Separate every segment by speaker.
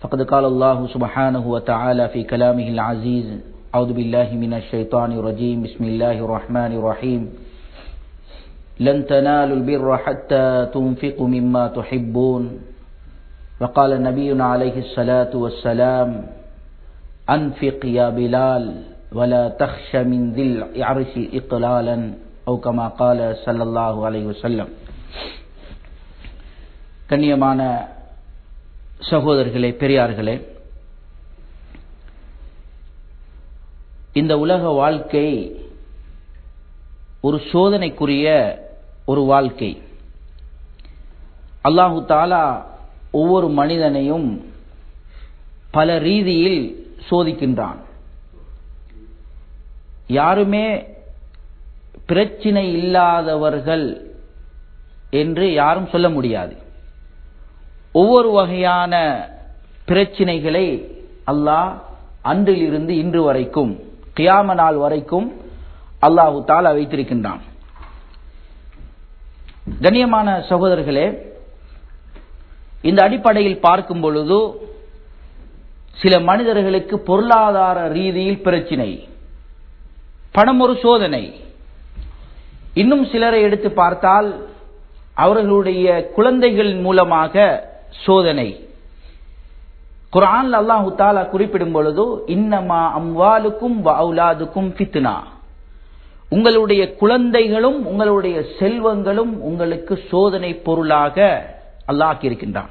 Speaker 1: فقد قال الله سبحانه وتعالى في كلامه العزيز أعوذ بالله من الشيطان الرجيم بسم الله الرحمن الرحيم لن تنالوا البر حتى تنفقوا مما تحبون وقال نبينا عليه الصلاة والسلام أنفق يا بلال ولا تخش من ذي العرش إقلالا أو كما قال صلى الله عليه وسلم கண்ணியமான சகோதரர்களே பெரியார்களே இந்த உலக வாழ்க்கை ஒரு சோதனைக்குரிய ஒரு வாழ்க்கை. அல்லாஹு தாலா ஒவ்வொரு மனிதனையும் பல ரீதியில் சோதிக்கின்றான். யாருமே பிரச்சினை இல்லாதவர்கள் என்று யாரும் சொல்ல முடியாது. ஒவ்வொரு வகையான பிரச்சினைகளை அல்லாஹ் அன்றிலிருந்து இன்று வரைக்கும் கியாம நாள் வரைக்கும் அல்லாஹு தாலா வைத்திருக்கின்றான். கண்ணியமான சகோதரர்களே இந்த அடிப்படையில் பார்க்கும் பொழுது சில மனிதர்களுக்கு பொருளாதார ரீதியில் பிரச்சினை பணம் ஒரு சோதனை. இன்னும் சிலரை எடுத்து பார்த்தால் அவர்களுடைய குழந்தைகள் மூலமாக சோதனை. குரான் அல்லாஹு தாலா குறிப்பிடும் பொழுது இன்னமா அம்வாலுக்கும் அவுலாதுக்கும் பித்னா உங்களுடைய குழந்தைகளும் உங்களுடைய செல்வங்களும் உங்களுக்கு சோதனை பொருளாக அல்லாஹ் இருக்கின்றான்.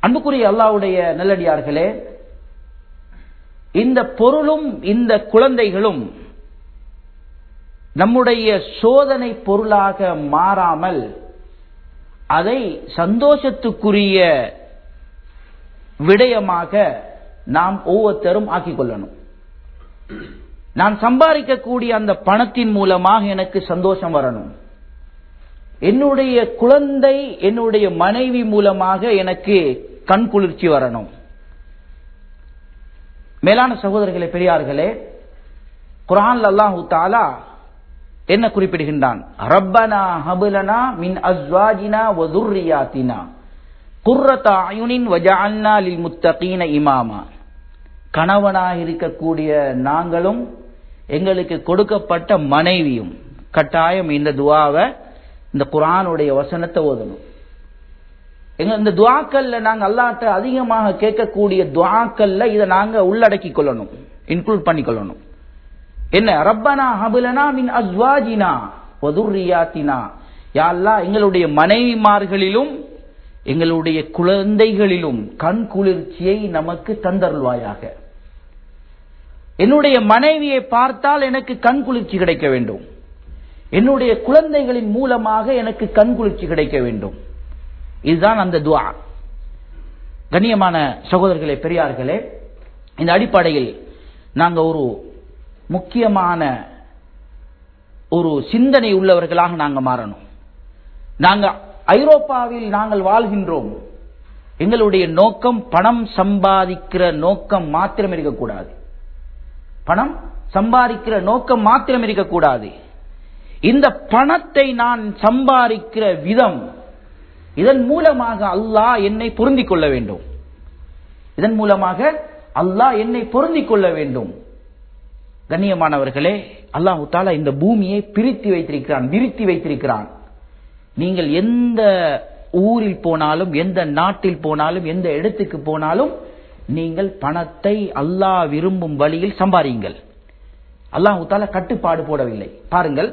Speaker 1: அன்புக்குரிய அல்லாவுடைய நல்லடியார்களே இந்த பொருளும் இந்த குழந்தைகளும் நம்முடைய சோதனை பொருளாக மாறாமல் அதை சந்தோஷத்துக்குரிய விடயமாக நாம் ஒவ்வொருத்தரும் ஆக்கிக் கொள்ளணும் நான் சம்பாதிக்கக்கூடிய அந்த பணத்தின் மூலமாக எனக்கு சந்தோஷம் வரணும். என்னுடைய குழந்தை என்னுடைய மனைவி மூலமாக எனக்கு கண் குளிர்ச்சி வரணும். மேலான சகோதரர்களே பெரியார்களே குரான் அல்லாஹு தாலா என்ன குறிப்பிடுகின்றான்? ரப்பனா ஹபுலனா மின் அஸ்வாஜினா வதுர்ரியாத்தினா குர்ரத்தா அயுனின் வஜால்னா லில் முத்தகீன இமாமா. கணவனாக இருக்கக்கூடிய நாங்களும் எங்களுக்கு கொடுக்கப்பட்ட மனைவியும் கட்டாயம் இந்த துவாவை இந்த குரானுடைய வசனத்தை ஓதணும். எங்க இந்த துவாக்கல்ல நாங்கள் அல்லாட்ட அதிகமாக கேட்கக்கூடிய துவாக்கல்ல இதை நாங்கள் உள்ளடக்கி கொள்ளணும். இன்க்ளூட் பண்ணிக்கொள்ளணும் என்ன? ரப்பனா ஹபுலனா மின் அஸ்வாஜினா வதுர்ரியாத்தினா யாழ்லா எங்களுடைய மனைவிமார்களிலும் எங்களுடைய குழந்தைகளிலும் கண் குளிர்ச்சியை நமக்கு தந்தருள்வாயாக. என்னுடைய மனைவியை பார்த்தால் எனக்கு கண் குளிர்ச்சி கிடைக்க வேண்டும். என்னுடைய குழந்தைகளின் மூலமாக எனக்கு கண் குளிர்ச்சி கிடைக்க வேண்டும். இதுதான் அந்த துவா. கண்ணியமான சகோதரர்களே பெரியார்களே இந்த அடிப்படையில் நாங்கள் ஒரு முக்கியமான ஒரு சிந்தனை உள்ளவர்களாக நாங்கள் மாறணும். நாங்கள் ஐரோப்பாவில் நாங்கள் வாழ்கின்றோம். எங்களுடைய நோக்கம் பணம் சம்பாதிக்கிற நோக்கம் மாத்திரம் இருக்கக்கூடாது. பணம் சம்பாதிக்கிற நோக்கம் மாத்திரம் இருக்கக்கூடாது. இந்த பணத்தை நான் சம்பாதிக்கிற விதம் இதன் மூலமாக அல்லாஹ் என்னை பொருந்திக் கொள்ள வேண்டும். இதன் மூலமாக அல்லாஹ் என்னை பொருந்திக் கொள்ள வேண்டும். கண்ணியமானவர்களே அல்லாஹு தாலா இந்த பூமியை பிரித்து வைத்திருக்கிறான் விரித்தி வைத்திருக்கிறான். நீங்கள் எந்த ஊரில் போனாலும் எந்த நாட்டில் போனாலும் எந்த இடத்துக்கு போனாலும் நீங்கள் பணத்தை அல்லாஹ் விரும்பும் வழியில் சம்பாதிங்கள் அல்லாஹு தாலா கட்டுப்பாடு போடவில்லை. பாருங்கள்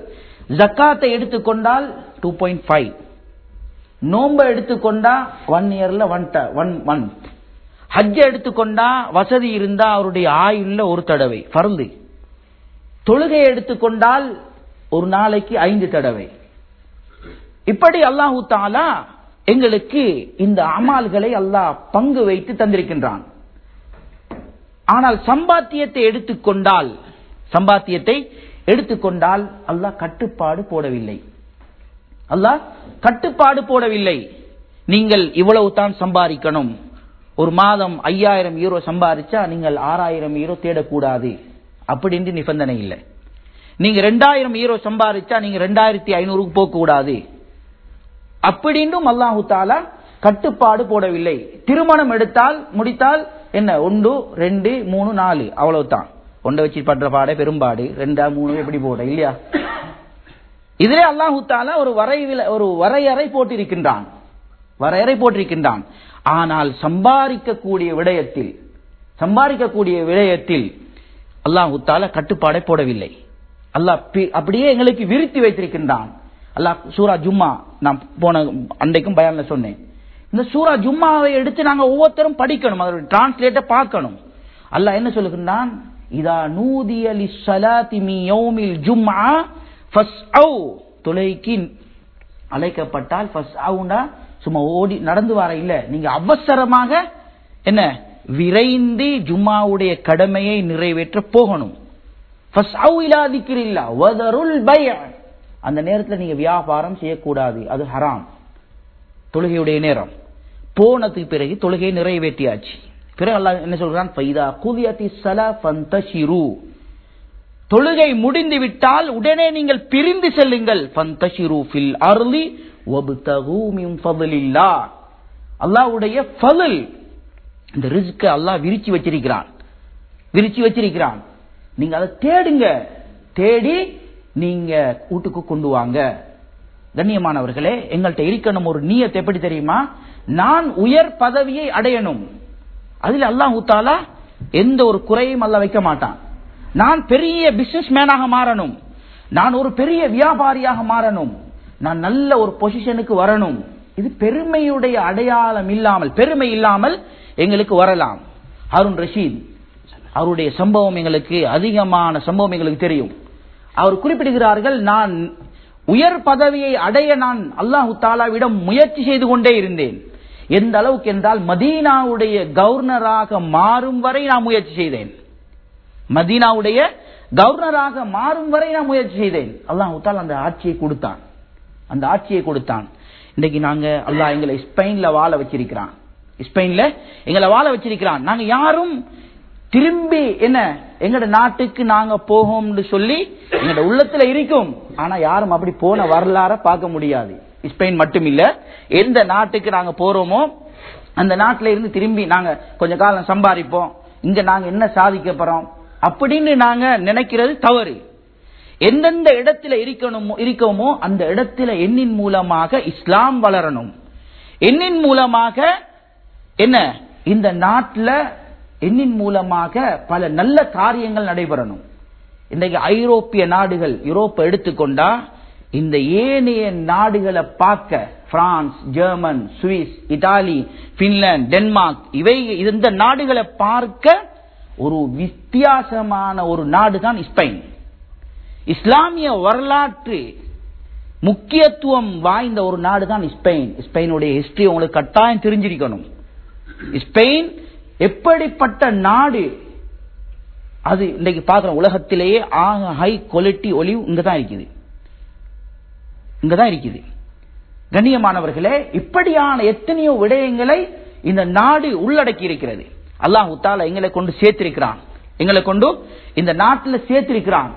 Speaker 1: ஜக்காத்தை எடுத்துக்கொண்டால் டூ பாயிண்ட் ஃபைவ் நோம்பை எடுத்துக்கொண்டா ஒன் இயர்ல ஒன் ஒன் மந்த் ஹஜ்ஜை எடுத்துக்கொண்டா வசதி இருந்தா அவருடைய ஆயுள்ல ஒரு தடவை பருந்து தொழுகை எடுத்துக்கொண்டால் ஒரு நாளைக்கு ஐந்து தடவை. இப்படி அல்லாஹு தாலா எங்களுக்கு இந்த அமால்களை அல்லாஹ் பங்கு வைத்து தந்திருக்கின்றான். ஆனால் சம்பாத்தியத்தை எடுத்துக்கொண்டால் சம்பாத்தியத்தை எடுத்துக்கொண்டால் அல்லாஹ் கட்டுப்பாடு போடவில்லை. அல்லாஹ் கட்டுப்பாடு போடவில்லை. நீங்கள் இவ்வளவு தான் சம்பாதிக்கணும். ஒரு மாதம் ஐயாயிரம் யூரோ சம்பாதிச்சா நீங்கள் ஆறாயிரம் யூரோ தேடக்கூடாது. அப்படின்னு நிபந்தனை இல்லை. நீங்க ரெண்டாயிரம் ஹீரோ சம்பாதிச்சா நீங்க ரெண்டாயிரத்தி ஐநூறுக்கு போக கூடாது அப்படின்னும் அல்லாஹு தாலா கட்டுப்பாடு போடவில்லை. திருமணம் எடுத்தால் முடித்தால் என்ன? ஒன்று ரெண்டு மூணு நாலு. அவ்வளவுதான். ஒன்றை வச்சு பண்ற பாட பெரும்பாடு. ரெண்டா மூணு எப்படி போட இல்லையா? இதிலே அல்லாஹு தாலா ஒரு வரைவில ஒரு வரையறை போட்டிருக்கின்றான். வரையறை போட்டிருக்கின்றான். ஆனால் சம்பாதிக்கக்கூடிய விடயத்தில் சம்பாதிக்கக்கூடிய விடயத்தில் அல்லாஹ் உத்தால கட்டுப்பாடை போடவில்லை. அல்லாஹ் பி- அப்படியே எங்களுக்கு விரித்து வைத்திருக்கின்றான். அல்லாஹ் சூரா ஜும்மா நான் போன அன்றைக்கும் பயான்ல சொன்னேன். இந்த சூரா ஜும்மாவை எடுத்து நாங்க ஒவ்வொருத்தரும் படிக்கணும் அதோட டிரான்ஸ்லேட்டை பார்க்கணும். அல்லாஹ் என்ன சொல்லுகின்றான்? இதா நூதியலி லிஸ்ஸலாத்தி மி யௌமில் ஜும்ஆ ஃபஸ்அவ். தொலைக்கு அழைக்கப்பட்டால் ஃபஸ்அவ்னா சும்மா ஓடி நடந்து வர இல்ல. நீங்க அவசரமாக என்ன விரைந்து ஜும்மாவுடைய கடமையை நிறைவேற்ற போகணும். அந்த நேரத்தில் நீங்க வியாபாரம் செய்யக்கூடாது. அது ஹராம். தொழுகையுடைய நேரம். போனதுக்கு பிறகு தொழுகையை நிறைவேற்றியாச்சு. பிறகு அல்லாஹ் என்ன சொல்றான்? ஃபைதா குதியத்தி சலா ஃபந்தஷிரு. தொழுகை முடிந்து விட்டால் உடனே நீங்கள் பிரிந்து செல்லுங்கள். ஃபந்தஷிரு ஃபில் அர்லி வப்தகு மின் ஃபضலில்லாஹ் அல்லாஹ்வுடைய ஃபضல் இந்த ரிஸ்க அல்லாஹ் விரிச்சு வச்சிருக்கிறான். விரிச்சு வச்சிருக்கிறான். நீங்க அதை தேடுங்க. தேடி நீங்க வீட்டுக்கு கொண்டு வாங்க. கண்ணியமானவர்களே எங்கள்கிட்ட இருக்கணும் ஒரு நீயத்தை எப்படி தெரியுமா? நான் உயர் பதவியை அடையணும். அதில் அல்லாஹ் ஊத்தாலா எந்த ஒரு குறையும் அல்ல வைக்க மாட்டான். நான் பெரிய பிசினஸ் மேனாக மாறணும். நான் ஒரு பெரிய வியாபாரியாக மாறணும். நான் நல்ல ஒரு பொசிஷனுக்கு வரணும். இது பெருமையுடைய அடையாளம் இல்லாமல் பெருமை இல்லாமல் எங்களுக்கு வரலாம். அருண் ரஷீத் அவருடைய சம்பவம் எங்களுக்கு அதிகமான சம்பவம் எங்களுக்கு தெரியும். அவர் குறிப்பிடுகிறார்கள் நான் உயர் பதவியை அடைய நான் அல்லாஹு தாலாவிடம் முயற்சி செய்து கொண்டே இருந்தேன். எந்த அளவுக்கு என்றால் மதீனாவுடைய கவர்னராக மாறும் வரை நான் முயற்சி செய்தேன். மதீனாவுடைய கவர்னராக மாறும் வரை நான் முயற்சி செய்தேன். அல்லாஹ் தால் அந்த ஆட்சியை கொடுத்தான். அந்த ஆட்சியை கொடுத்தான். இன்னைக்கு நாங்க அல்லாஹ் எங்களை ஸ்பெயின்ல வாழ வச்சிருக்கிறான். ஸ்பெயின்ல எங்களை வாழ வச்சிருக்கிறான். நாங்க யாரும் திரும்பி என்ன எங்கட நாட்டுக்கு நாங்க போகோம்னு சொல்லி எங்கட உள்ளத்துல இருக்கும். ஆனா யாரும் அப்படி போன வரலாற பார்க்க முடியாது. ஸ்பெயின் மட்டும் இல்ல எந்த நாட்டுக்கு நாங்க போறோமோ அந்த நாட்டுல இருந்து திரும்பி நாங்க கொஞ்ச காலம் சம்பாதிப்போம். இங்க நாங்க என்ன சாதிக்க போறோம்? அப்படின்னு நாங்க நினைக்கிறது தவறு. எந்தெந்த இடத்துல இருக்கணுமோ இருக்கோமோ அந்த இடத்துல எண்ணின் மூலமாக இஸ்லாம் வளரணும். எண்ணின் மூலமாக என்ன? இந்த நாட்டில் எண்ணின் மூலமாக பல நல்ல காரியங்கள் நடைபெறணும். இன்றைக்கு ஐரோப்பிய நாடுகள் யூரோப்பை எடுத்துக்கொண்டா இந்த ஏனைய நாடுகளை பார்க்க France German Swiss Italy Finland Denmark இவை இந்த நாடுகளை பார்க்க ஒரு வித்தியாசமான ஒரு நாடு தான் ஸ்பெயின். இஸ்லாமிய வரலாற்று முக்கியத்துவம் வாய்ந்த ஒரு நாடு தான் ஸ்பெயின். ஸ்பெயினுடைய ஹிஸ்டரி உங்களுக்கு கட்டாயம் தெரிஞ்சிருக்கணும். ஸ்பெயின் எப்படிப்பட்ட நாடு? அது இன்னைக்கு பார்க்கிறோம் உலகத்திலேயே ஆக ஹை குவாலிட்டி ஒலிவ் இங்கதான் இருக்குது. இங்கதான் இருக்குது. கண்ணியமானவர்களே இப்படியான எத்தனையோ விடயங்களை இந்த நாடு உள்ளடக்கி இருக்கிறது. அல்லாஹ் தாலா எங்களை கொண்டு சேர்த்திருக்கிறான். எங்களை கொண்டு இந்த நாட்டில் சேர்த்திருக்கிறான்.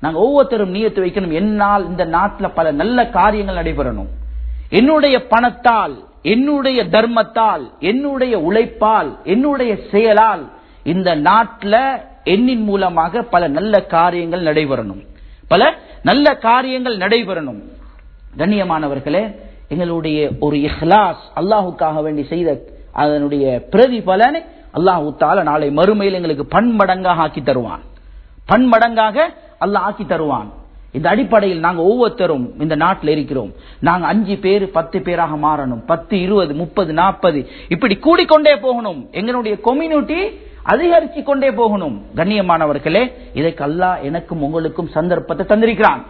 Speaker 1: நாங்க ஒவ்வொருத்தரும் நியத்து வைக்கணும். என்னால் இந்த நாட்டில் பல நல்ல காரியங்கள் நடைபெறணும். என்னுடைய பணத்தால் என்னுடைய தர்மத்தால் என்னுடைய உழைப்பால் என்னுடைய செயலால் இந்த நாட்டில் எண்ணின் மூலமாக பல நல்ல காரியங்கள் நடைபெறணும். பல நல்ல காரியங்கள் நடைபெறணும். கண்ணியமானவர்களே எங்களுடைய ஒரு இஹ்லாஸ் அல்லாஹுக்காக வேண்டி செய்த அதனுடைய பிரதிபலனை அல்லாஹு தால நாளை மறுமையில் எங்களுக்கு பன்மடங்காக ஆக்கி தருவான். பன்மடங்காக அல்லாஹ் ஆக்கி தருவான். இந்த அடிப்படையில் நாங்க ஒவ்வொருத்தரும் இந்த நாட்டில் இருக்கிறோம். நாங்க அஞ்சு பேர் பத்து பேராக மாறணும். பத்து இருபது முப்பது நாற்பது இப்படி கூடிக்கொண்டே போகணும். எங்களுடைய கொம்யூனிட்டி அதிகரிச்சு கொண்டே போகணும். கண்ணியமானவர்களே இதற்கு அல்லாஹ் எனக்கும் உங்களுக்கும் சந்தர்ப்பத்தை தந்திருக்கிறான்.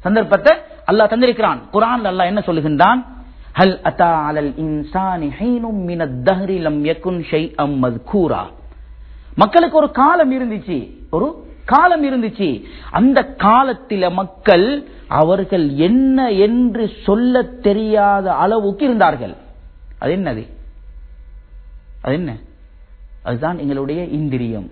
Speaker 1: சந்தர்ப்பத்தை அல்லாஹ் தந்திருக்கிறான். குரான் அல்லாஹ் என்ன சொல்லுகின்றான்? ஹல் அத்தா அலல் இன்சானி ஹைனும் மினத் தஹ்ரி லம் யகுன் ஷைஅம் மذ்கூரா மக்களுக்கு ஒரு காலம் இருந்துச்சு. ஒரு காலம் இருந்துச்சு. அந்த காலத்தில மக்கள் அவர்கள் என்ன என்று சொல்ல தெரியாத அளவுக்கு இருந்தார்கள். அது என்னது? அது என்ன? அதுதான் எங்களுடைய இந்திரியம்.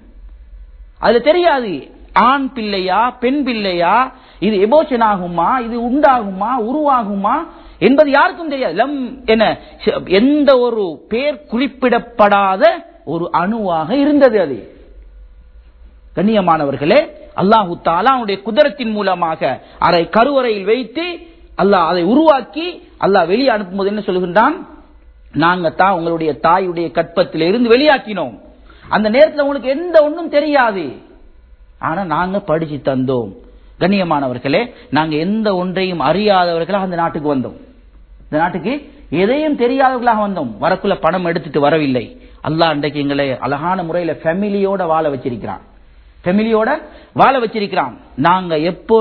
Speaker 1: அதுல தெரியாது. ஆண் பிள்ளையா பெண் பிள்ளையா இது எமோஷன் ஆகுமா இது உண்டாகுமா உருவாகுமா என்பது யாருக்கும் தெரியாது. லம் என்ன எந்த ஒரு பேர் குறிப்பிடப்படாத ஒரு அணுவாக இருந்தது அது. கண்ணியமானவர்களே அல்லாஹு தாலாவுடைய குதிரத்தின் மூலமாக அரை கருவறையில் வைத்து அல்லாஹ் அதை உருவாக்கி அல்லாஹ் வெளியே அனுப்பும்போது என்ன சொல்கின்றான்? நாங்க தான் உங்களுடைய தாயுடைய கற்பத்தில் இருந்து வெளியாக்கினோம். அந்த நேரத்தில் உங்களுக்கு எந்த ஒன்றும் தெரியாது. ஆனா நாங்க படிச்சு தந்தோம். கண்ணியமானவர்களே நாங்க எந்த ஒன்றையும் அறியாதவர்களாக அந்த நாட்டுக்கு வந்தோம். இந்த நாட்டுக்கு எதையும் தெரியாதவர்களாக வந்தோம். வரக்குள்ள பணம் எடுத்துட்டு வரவில்லை. அல்லாஹ் அன்றைக்கு எங்களை அழகான முறையில ஃபேமிலியோட வாழ வச்சிருக்கிறான். ஃபேமிலியோட வாழ வச்சிருக்கிறான். நாங்க எப்போ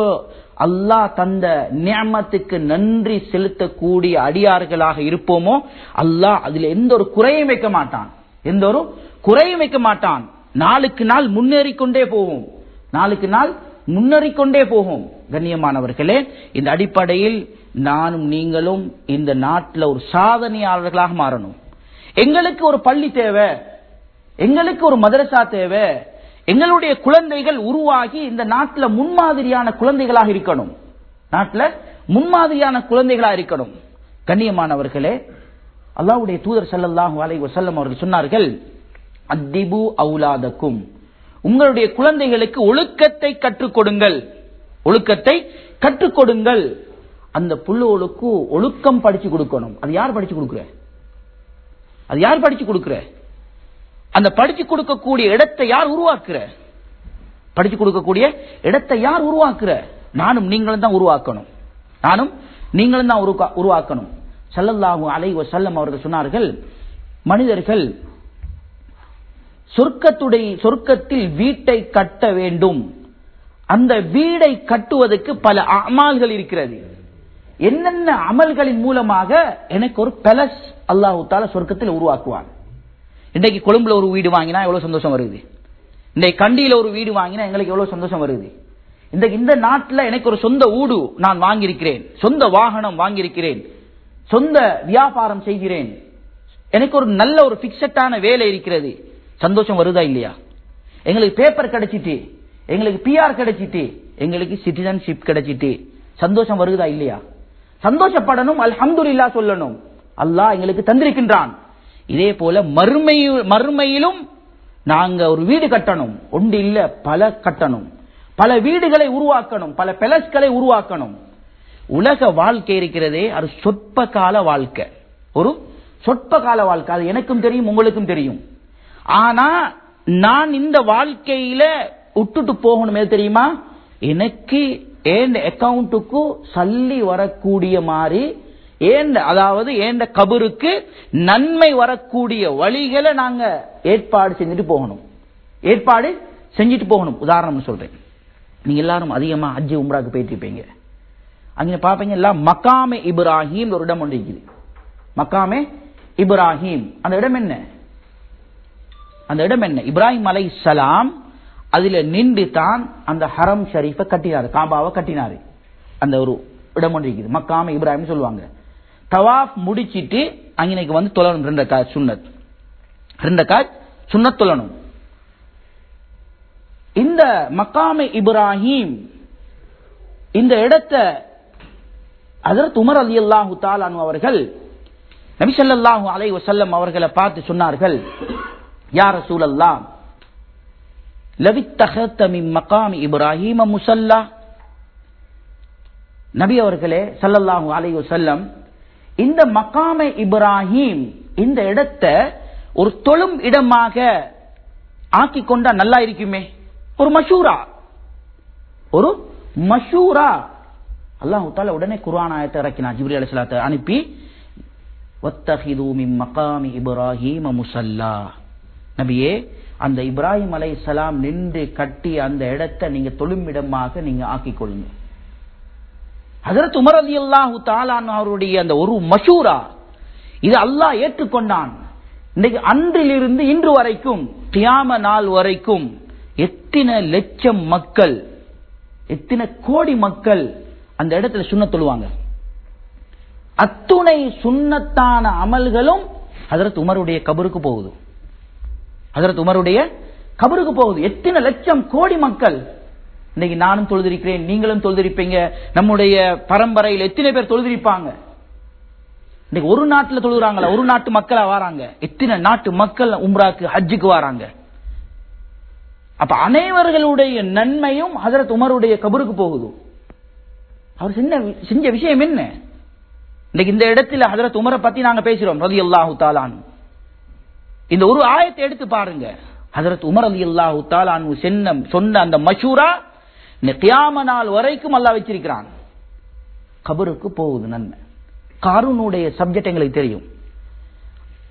Speaker 1: அல்லாஹ் தந்த நியமத்துக்கு நன்றி செலுத்தக்கூடிய அடியார்களாக இருப்போமோ அல்லாஹ் அதுல எந்த ஒரு குறையும் வைக்க மாட்டான். எந்த ஒரு குறையும் வைக்க மாட்டான். நாளுக்கு நாள் முன்னேறிக்கொண்டே போகும் நாளுக்கு நாள் முன்னேறிக்கொண்டே போகும் கண்ணியமானவர்களே இந்த அடிப்படையில் நானும் நீங்களும் இந்த நாட்டில் ஒரு சாதனையாளர்களாக மாறணும். எங்களுக்கு ஒரு பள்ளி தேவை. எங்களுக்கு ஒரு மதரசா தேவை. எங்களுடைய குழந்தைகள் உருவாகி இந்த நாட்டில் முன்மாதிரியான குழந்தைகளாக இருக்கணும். நாட்டில் முன்மாதிரியான குழந்தைகளாக இருக்கணும். கண்ணியமானவர்களே அல்லாவுடைய தூதர் சல்லல்லாஹு அலைஹி செல்லம் அவர்கள் சொன்னார்கள் அத்திபு அவுலாதக்கும். உங்களுடைய குழந்தைகளுக்கு ஒழுக்கத்தை கற்றுக் கொடுங்கள் ஒழுக்கத்தை கற்றுக் கொடுங்கள் அந்த புள்ளோளுக்கு ஒழுக்கம் படிச்சு கொடுக்கணும். அது யார் படிச்சு கொடுக்குற? அது யார் படிச்சு கொடுக்குற? அந்த படிச்சு கொடுக்கக்கூடிய இடத்தை யார் உருவாக்குற? படிச்சு கொடுக்கக்கூடிய இடத்தை யார் உருவாக்குற? நானும் நீங்களும் தான் உருவாக்கணும். நானும் நீங்களும் தான் உருவா- உருவாக்கணும். ஸல்லல்லாஹு அலைஹி செல்லம் அவர்கள் சொன்னார்கள் மனிதர்கள் சொர்க்கத்துடைய சொர்க்கத்தில் வீட்டை கட்ட வேண்டும். அந்த வீடை கட்டுவதற்கு பல அமல்கள் இருக்கிறது. என்னென்ன அமல்களின் மூலமாக எனக்கு ஒரு பெலஸ் அல்லாஹு தால சொர்க்கத்தில் உருவாக்குவான். இன்றைக்கு கொழும்புல ஒரு வீடு வாங்கினா எவ்வளவு சந்தோஷம் வருது? இன்றைக்கு கண்டியில ஒரு வீடு வாங்கினா எங்களுக்கு எவ்வளவு சந்தோஷம் வருது? இந்த இந்த நாட்டில் எனக்கு ஒரு சொந்த ஊடு நான் வாங்கியிருக்கிறேன். சொந்த வாகனம் வாங்கியிருக்கிறேன். சொந்த வியாபாரம் செய்கிறேன். எனக்கு ஒரு நல்ல ஒரு பிக்சட்டான வேலை இருக்கிறது. சந்தோஷம் வருதா இல்லையா? எங்களுக்கு பேப்பர் கிடைச்சிட்டு எங்களுக்கு பிஆர் கிடைச்சிட்டு எங்களுக்கு சிட்டிசன்ஷிப் கிடைச்சிட்டு சந்தோஷம் வருதா இல்லையா? சந்தோஷப்படணும் அல்ஹம்துலில்லா சொல்லணும். அல்லாஹ் எங்களுக்கு தந்திருக்கின்றான். இதே போல மறுமையிலும் நாங்க ஒரு வீடு கட்டணும். ஒன்று இல்ல பல கட்டணும். பல வீடுகளை உருவாக்கணும். பல பெலஸ்களை உருவாக்கணும். உலக வாழ்க்கை இருக்கிறதே அது சொற்ப கால வாழ்க்கை. ஒரு சொற்ப கால வாழ்க்கை. அது எனக்கும் தெரியும் உங்களுக்கும் தெரியும். ஆனா நான் இந்த வாழ்க்கையில விட்டுட்டு போகணும். தெரியுமா? எனக்கு ஏன் அக்கவுண்ட்டுக்கு சல்லி வரக்கூடிய மாதிரி ஏண்ட அதாவது ஏண்ட கபருக்கு நன்மை வரக்கூடிய வழிகளை நாங்க ஏற்பாடு செஞ்சுட்டு போகணும். ஏற்பாடு செஞ்சுட்டு போகணும். உதாரணம் சொல்றேன். நீங்க எல்லாரும் அதிகமா அஜி உம்ராக்கு போயிட்டு இருப்பீங்க. அங்க பாப்பீங்க எல்லாம் மக்காமே இப்ராஹிம் ஒரு இடம் ஒன்று இருக்குது. மக்காமே இப்ராஹிம். அந்த இடம் என்ன? அந்த இடம் என்ன? இப்ராஹிம் அலை சலாம் அதுல நின்று தான் அந்த ஹரம் ஷரீஃபை கட்டினாரு காபாவை கட்டினாரு. அந்த ஒரு இடம் ஒன்று இருக்குது. மக்காம இப்ராஹிம் சொல்லுவாங்க. தவாஃப் முடிச்சிட்டு அங்கனைக்கு வந்து தொழணும். ரெண்டு காய் சுண்ணத் ரெண்டு காய் சுண்ணத் தொழணும். இந்த மக்காமை இப்ராஹிம் இந்த இடத்தை அதற்கு உமர் அலி அல்லாஹு தாலானு அவர்கள் நபி அலை வசல்லம் அவர்களை பார்த்து சொன்னார்கள். யா சூழல்லா லவித்தஹத்த மகாமி இப்ராஹிம முசல்லா நபி அவர்களே சல்லல்லாஹு அலை வசல்லம் இந்த மகாமை இப்ராஹிம் இந்த இடத்தை ஒரு தொழும் இடமாக ஆக்கி கொண்டா நல்லா இருக்குமே. ஒரு மஷூரா. ஒரு மஷூரா. அல்லாஹ் தால உடனே குர்ஆன் ஆயத்தை இறக்கினார் ஜிப்ரி அலைஹிஸ்ஸலாத்தை அனுப்பி வத்தஹிது மகாமி இப்ராஹிம முசல்லா. நபியே அந்த இப்ராஹிம் அலைஹிஸ்ஸலாம் நின்று கட்டி அந்த இடத்தை நீங்க தொழுமிடமாக நீங்க ஆக்கிக் கொள்ளுங்க. ஹஜரத் உமர் அலி அல்லாஹு தாலான் அவருடைய அந்த ஒரு மஷூரா இது அல்லாஹ் ஏற்றுக்கொண்டான். இன்னைக்கு அன்றிலிருந்து இன்று வரைக்கும் தியாம நாள் வரைக்கும் எத்தனை லட்சம் மக்கள் எத்தனை கோடி மக்கள் அந்த இடத்துல சுண்ண தொழுவாங்க. அத்துணை சுண்ணத்தான அமல்களும் ஹதரத் உமருடைய கபருக்கு போகுது. ஹதரத் உமருடைய கபருக்கு போகுது. எத்தனை லட்சம் கோடி மக்கள் இன்னைக்கு நானும் தொழுதிருக்கிறேன் நீங்களும் தொழுதிருப்பீங்க. நம்முடைய பரம்பரையில் எத்தனை பேர் தொழுதிருப்பாங்க? இன்னைக்கு ஒரு நாட்டுல தொழுகிறாங்களா? ஒரு நாட்டு மக்களா வராங்க. எத்தனை நாட்டு மக்கள் உம்ராக்கு ஹஜ்ஜுக்கு வராங்க? அப்ப அனைவர்களுடைய நன்மையும் ஹசரத் உமருடைய கபருக்கு போகுது. அவர் சின்ன செஞ்ச விஷயம் என்ன? இன்னைக்கு இந்த இடத்துல ஹசரத் உமரை பத்தி நாங்க பேசுறோம் ரதி அல்லாஹு தாலான் இந்த ஒரு ஆயத்தை எடுத்து பாருங்க. ஹசரத் உமர் அலி அல்லாஹு தாலான் சென்ன சொன்ன அந்த மஷூரா இந்த நாள் வரைக்கும் அல்லாஹ் வச்சிருக்கிறான். கபருக்கு போகுது நன்மை. காரூனுடைய சப்ஜெக்ட் எங்களுக்கு தெரியும்.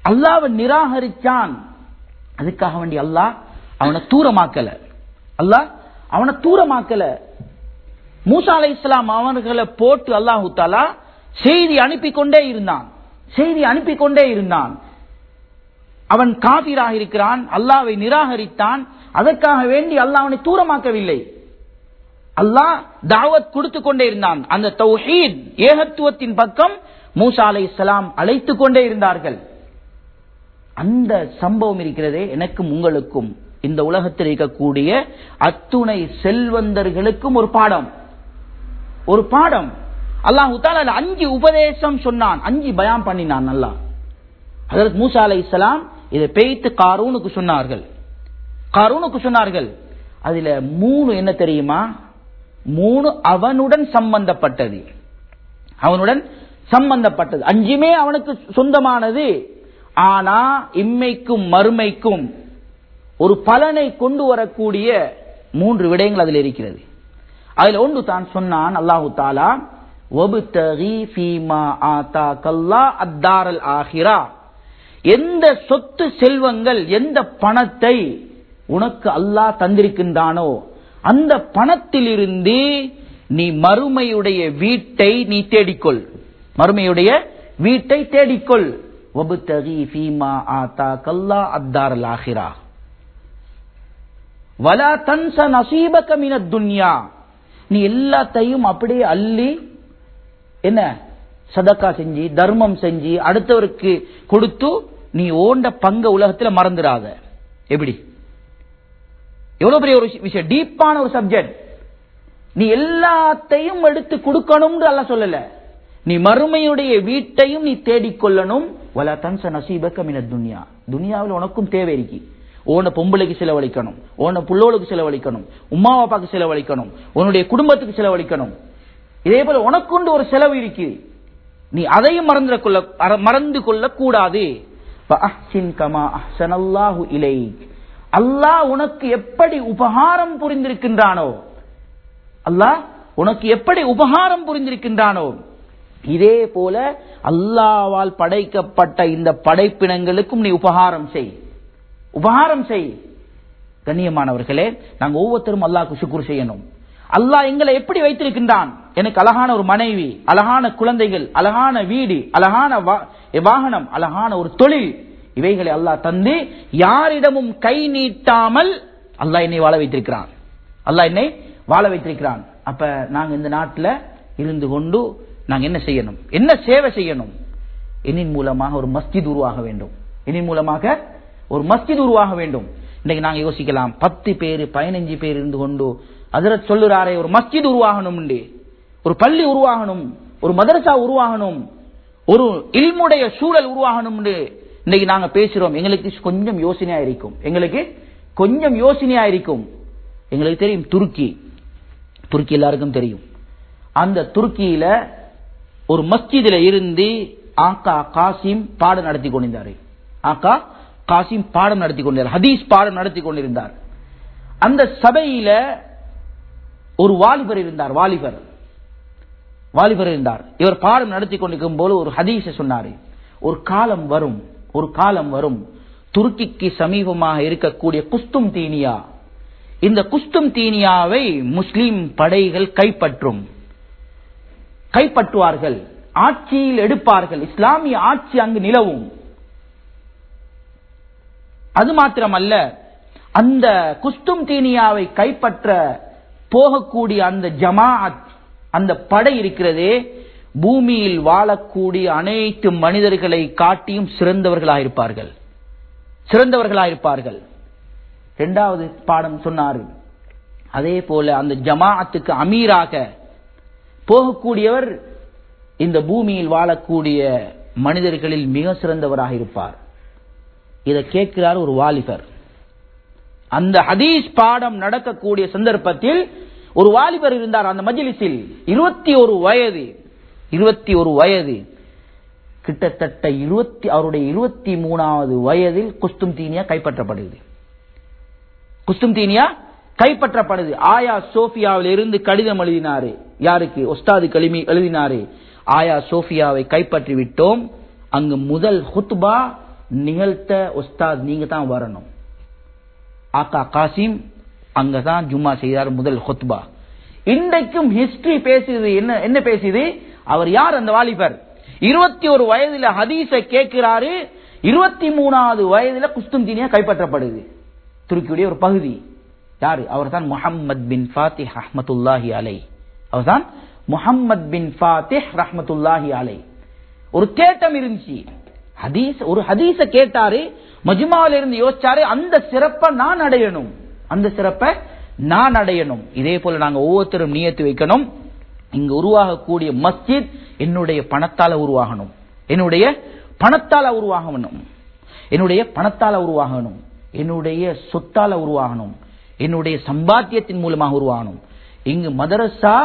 Speaker 1: அல்லாவை நிராகரிச்சான். அதுக்காக வேண்டி அல்லாஹ் அவனை தூரமாக்கல. அல்லாஹ் அவனை தூரமாக்கல. மூசா அலை இஸ்லாம் அவர்களை போட்டு அல்லாஹு தாலா செய்தி அனுப்பி கொண்டே இருந்தான். செய்தி அனுப்பி கொண்டே இருந்தான். அவன் காபிராக இருக்கிறான். அல்லாவை நிராகரித்தான். அதற்காக வேண்டி அல்லாஹ் அவனை தூரமாக்கவில்லை. அல்லாஹ் தாவத் கொடுத்து கொண்டே இருந்தான். அந்த தௌஹீத் ஏகத்துவத்தின் பக்கம் மூசா அலை இஸ்லாம் அழைத்து கொண்டே இருந்தார்கள். அந்த சம்பவம் இருக்கிறதே எனக்கும் உங்களுக்கும். இந்த உலகத்தில் இருக்கக்கூடிய அத்துணை செல்வந்தர்களுக்கும் ஒரு பாடம். ஒரு பாடம். அல்லாஹு தாலா அஞ்சு உபதேசம் சொன்னான். அஞ்சு பயம் பண்ணினான் நல்லா அதற்கு மூசா அலை இஸ்லாம் இதை பெய்த்து காரூனுக்கு சொன்னார்கள். காரூனுக்கு சொன்னார்கள். அதுல மூணு என்ன தெரியுமா? மூணு அவனுடன் சம்பந்தப்பட்டது. அவனுடன் சம்பந்தப்பட்டது. அஞ்சுமே அவனுக்கு சொந்தமானது. ஆனா இம்மைக்கும் மறுமைக்கும் ஒரு பலனை கொண்டு வரக்கூடிய மூன்று விடயங்கள் அதில் இருக்கிறது. அதில் ஒன்று தான் சொன்னான் அல்லாஹு தாலா எந்த சொத்து செல்வங்கள் எந்த பணத்தை உனக்கு அல்லாஹ் தந்திருக்கின்றானோ அந்த பணத்திலிருந்து நீ மறுமையுடைய வீட்டை நீ தேடிக்கொள். மறுமையுடைய வீட்டை தேடிக்கொள். ஒபுத்தகி ஃபீமா ஆத்தா கல்லா அத்தார் லாஹிரா வலா தன்ச நசீபக மின துன்யா. நீ எல்லாத்தையும் அப்படியே அள்ளி என்ன சதக்கா செஞ்சு தர்மம் செஞ்சு அடுத்தவருக்கு கொடுத்து நீ ஓண்ட பங்க உலகத்துல மறந்துடாத எப்படி? எவ்வளவு பெரிய ஒரு விஷயம்? டீப்பான ஒரு சப்ஜெக்ட் நீ எல்லாத்தையும் எடுத்து கொடுக்கணும்னு அல்ல சொல்லல. நீ மறுமையுடைய வீட்டையும் நீ தேடிக்கொள்ளணும் வல தன்ச நசீபக்க மின துன்யா. துனியாவில் உனக்கும் தேவை இருக்கு. உன பொம்பளைக்கு செலவழிக்கணும். உன புள்ளோளுக்கு செலவழிக்கணும். உமா பாப்பாக்கு செலவழிக்கணும். உன்னுடைய குடும்பத்துக்கு செலவழிக்கணும். இதே போல உனக்குண்டு ஒரு செலவு இருக்கு. நீ அதையும் மறந்து கொள்ள மறந்து கொள்ள கூடாது அல்லாஹ் உனக்கு எப்படி உபகாரம் புரிந்திருக்கின்றானோ அல்லாஹ் உனக்கு எப்படி உபகாரம் புரிந்திருக்கின்றானோ இதே போல அல்லாவால் படைக்கப்பட்ட இந்த படைப்பினங்களுக்கும் நீ உபகாரம் செய். உபகாரம் செய். கண்ணியமானவர்களே நாங்க ஒவ்வொருத்தரும் அல்லாஹ்க்கு சுக்குர் செய்யணும். அல்லாஹ் எங்களை எப்படி வைத்திருக்கின்றான்? எனக்கு அழகான ஒரு மனைவி அழகான குழந்தைகள் அழகான வீடு அழகான வாகனம் அழகான ஒரு தொழில் இவைகளை அல்லாஹ் தந்து யாரிடமும் கை நீட்டாமல் அல்லாஹ் என்னை வாழ வைத்திருக்கிறான். அல்லாஹ் என்னை வாழ வைத்திருக்கிறான். அப்ப நாங்க இந்த நாட்டில் இருந்து கொண்டு நாங்க என்ன செய்யணும்? என்ன சேவை செய்யணும்? என்னின் மூலமாக ஒரு மஸ்ஜித் உருவாக வேண்டும். என்னின் மூலமாக ஒரு மஸ்ஜித் உருவாக வேண்டும். இன்னைக்கு நாங்க யோசிக்கலாம். பத்து பேர் பதினஞ்சு பேர் இருந்து கொண்டு அதில் சொல்லுறாரே ஒரு மஸ்ஜித் உருவாகணும் ஒரு பள்ளி உருவாகணும். ஒரு மதரசா உருவாகணும். ஒரு இல்முடைய சூழல் உருவாகணும் இன்னைக்கு நாங்க பேசுறோம். எங்களுக்கு கொஞ்சம் யோசனையா இருக்கும் எங்களுக்கு கொஞ்சம் யோசனையா இருக்கும் எங்களுக்கு தெரியும் துருக்கி. துருக்கி எல்லாருக்கும் தெரியும். அந்த துருக்கியில ஒரு மஸ்ஜிதில் இருந்து ஆக்கா காசிம் பாடம் நடத்தி கொண்டிருந்தாரு. ஆக்கா காசிம் பாடம் நடத்தி கொண்டிருந்தார். ஹதீஸ் பாடம் நடத்தி கொண்டிருந்தார். அந்த சபையில ஒரு வாலிபர் இருந்தார். வாலிபர். வாலிபர் இருந்தார். இவர் பாடம் நடத்தி கொண்டிருக்கும் போது ஒரு ஹதீஸை சொன்னாரு. ஒரு காலம் வரும். ஒரு காலம் வரும். துருக்கிக்கு சமீபமாக இருக்கக்கூடிய குஸ்தும் தீனியா. இந்த குஸ்தும் தீனியாவை முஸ்லிம் படைகள் கைப்பற்றும். கைப்பற்றுவார்கள். ஆட்சியில் எடுப்பார்கள். இஸ்லாமிய ஆட்சி அங்கு நிலவும். அது மாத்திரமல்ல அந்த குஸ்தும் தீனியாவை கைப்பற்ற போகக்கூடிய அந்த ஜமாஅத் அந்த படை இருக்கிறதே பூமியில் வாழக்கூடிய அனைத்து மனிதர்களை காட்டியும் சிறந்தவர்களாயிருப்பார்கள். சிறந்தவர்களாயிருப்பார்கள். இரண்டாவது பாடம் சொன்னார். அதே போல அந்த ஜமாஅத்துக்கு அமீராக போகக்கூடியவர் இந்த பூமியில் வாழக்கூடிய மனிதர்களில் மிக சிறந்தவராக இருப்பார் இதை கேட்கிறார் ஒரு வாலிபர். அந்த ஹதீஸ் பாடம் நடக்கக்கூடிய சந்தர்ப்பத்தில் ஒரு வாலிபர் இருந்தார். அந்த மஜ்லிஸில் இருபத்தி ஒரு வயது. இருபத்தி ஒரு வயது கிட்டத்தட்ட இருபத்தி அவருடைய இருபத்தி மூணாவது வயதில் குஸ்தும் தீனியா கைப்பற்றப்படுது. குஸ்தும் தீனியா கைப்பற்றப்படுது. ஆயா சோபியாவில் இருந்து கடிதம் எழுதினாரு. யாருக்கு? ஒஸ்தாது கலிமி எழுதினாரு. ஆயா சோபியாவை கைப்பற்றி விட்டோம் அங்கு முதல் ஹுத்பா நிகழ்த்த ஒஸ்தாத் நீங்க தான் வரணும். ஆக்கா காசிம் அங்கதான் ஜும்மா செய்தார் முதல் ஹுத்பா. இன்றைக்கும் ஹிஸ்டரி பேசுது. என்ன என்ன பேசுது? அவர் யார் அந்த வாலிபர்? இருபத்தி ஒரு வயதுல ஹதீஸ கேட்கிறாரு இருபத்தி மூணாவது வயதுல குஸ்துந்தீனியா கைப்பற்றப்படுது. துருக்கியுடைய ஒரு பகுதி. யாரு? அவர் தான் முஹம்மத் பின் ஃபாத்திஹ் ரஹ்மத்துல்லாஹி அலை. அவர் தான் முஹம்மத் பின் ஃபாத்திஹ் ரஹமத்துல்லாஹி அலை. ஒரு தேட்டம் இருந்துச்சு. ஹதீஸ் ஒரு ஹதீஸ கேட்டாரு மஜ்மாவில இருந்து யோசிச்சாரு அந்த சிறப்பை நான் அடையணும். அந்த சிறப்பை நான் அடையணும். இதே போல நாங்க ஒவ்வொருத்தரும் நியத்து வைக்கணும். இங்கு உருவாகக்கூடிய மஸ்ஜித் என்னுடைய பணத்தால உருவாகணும். என்னுடைய பணத்தால உருவாகணும். என்னுடைய பணத்தால உருவாகணும். என்னுடைய சொத்தால உருவாகணும். என்னுடைய சம்பாத்தியத்தின் மூலமாக உருவாகணும். இங்கு மதரசா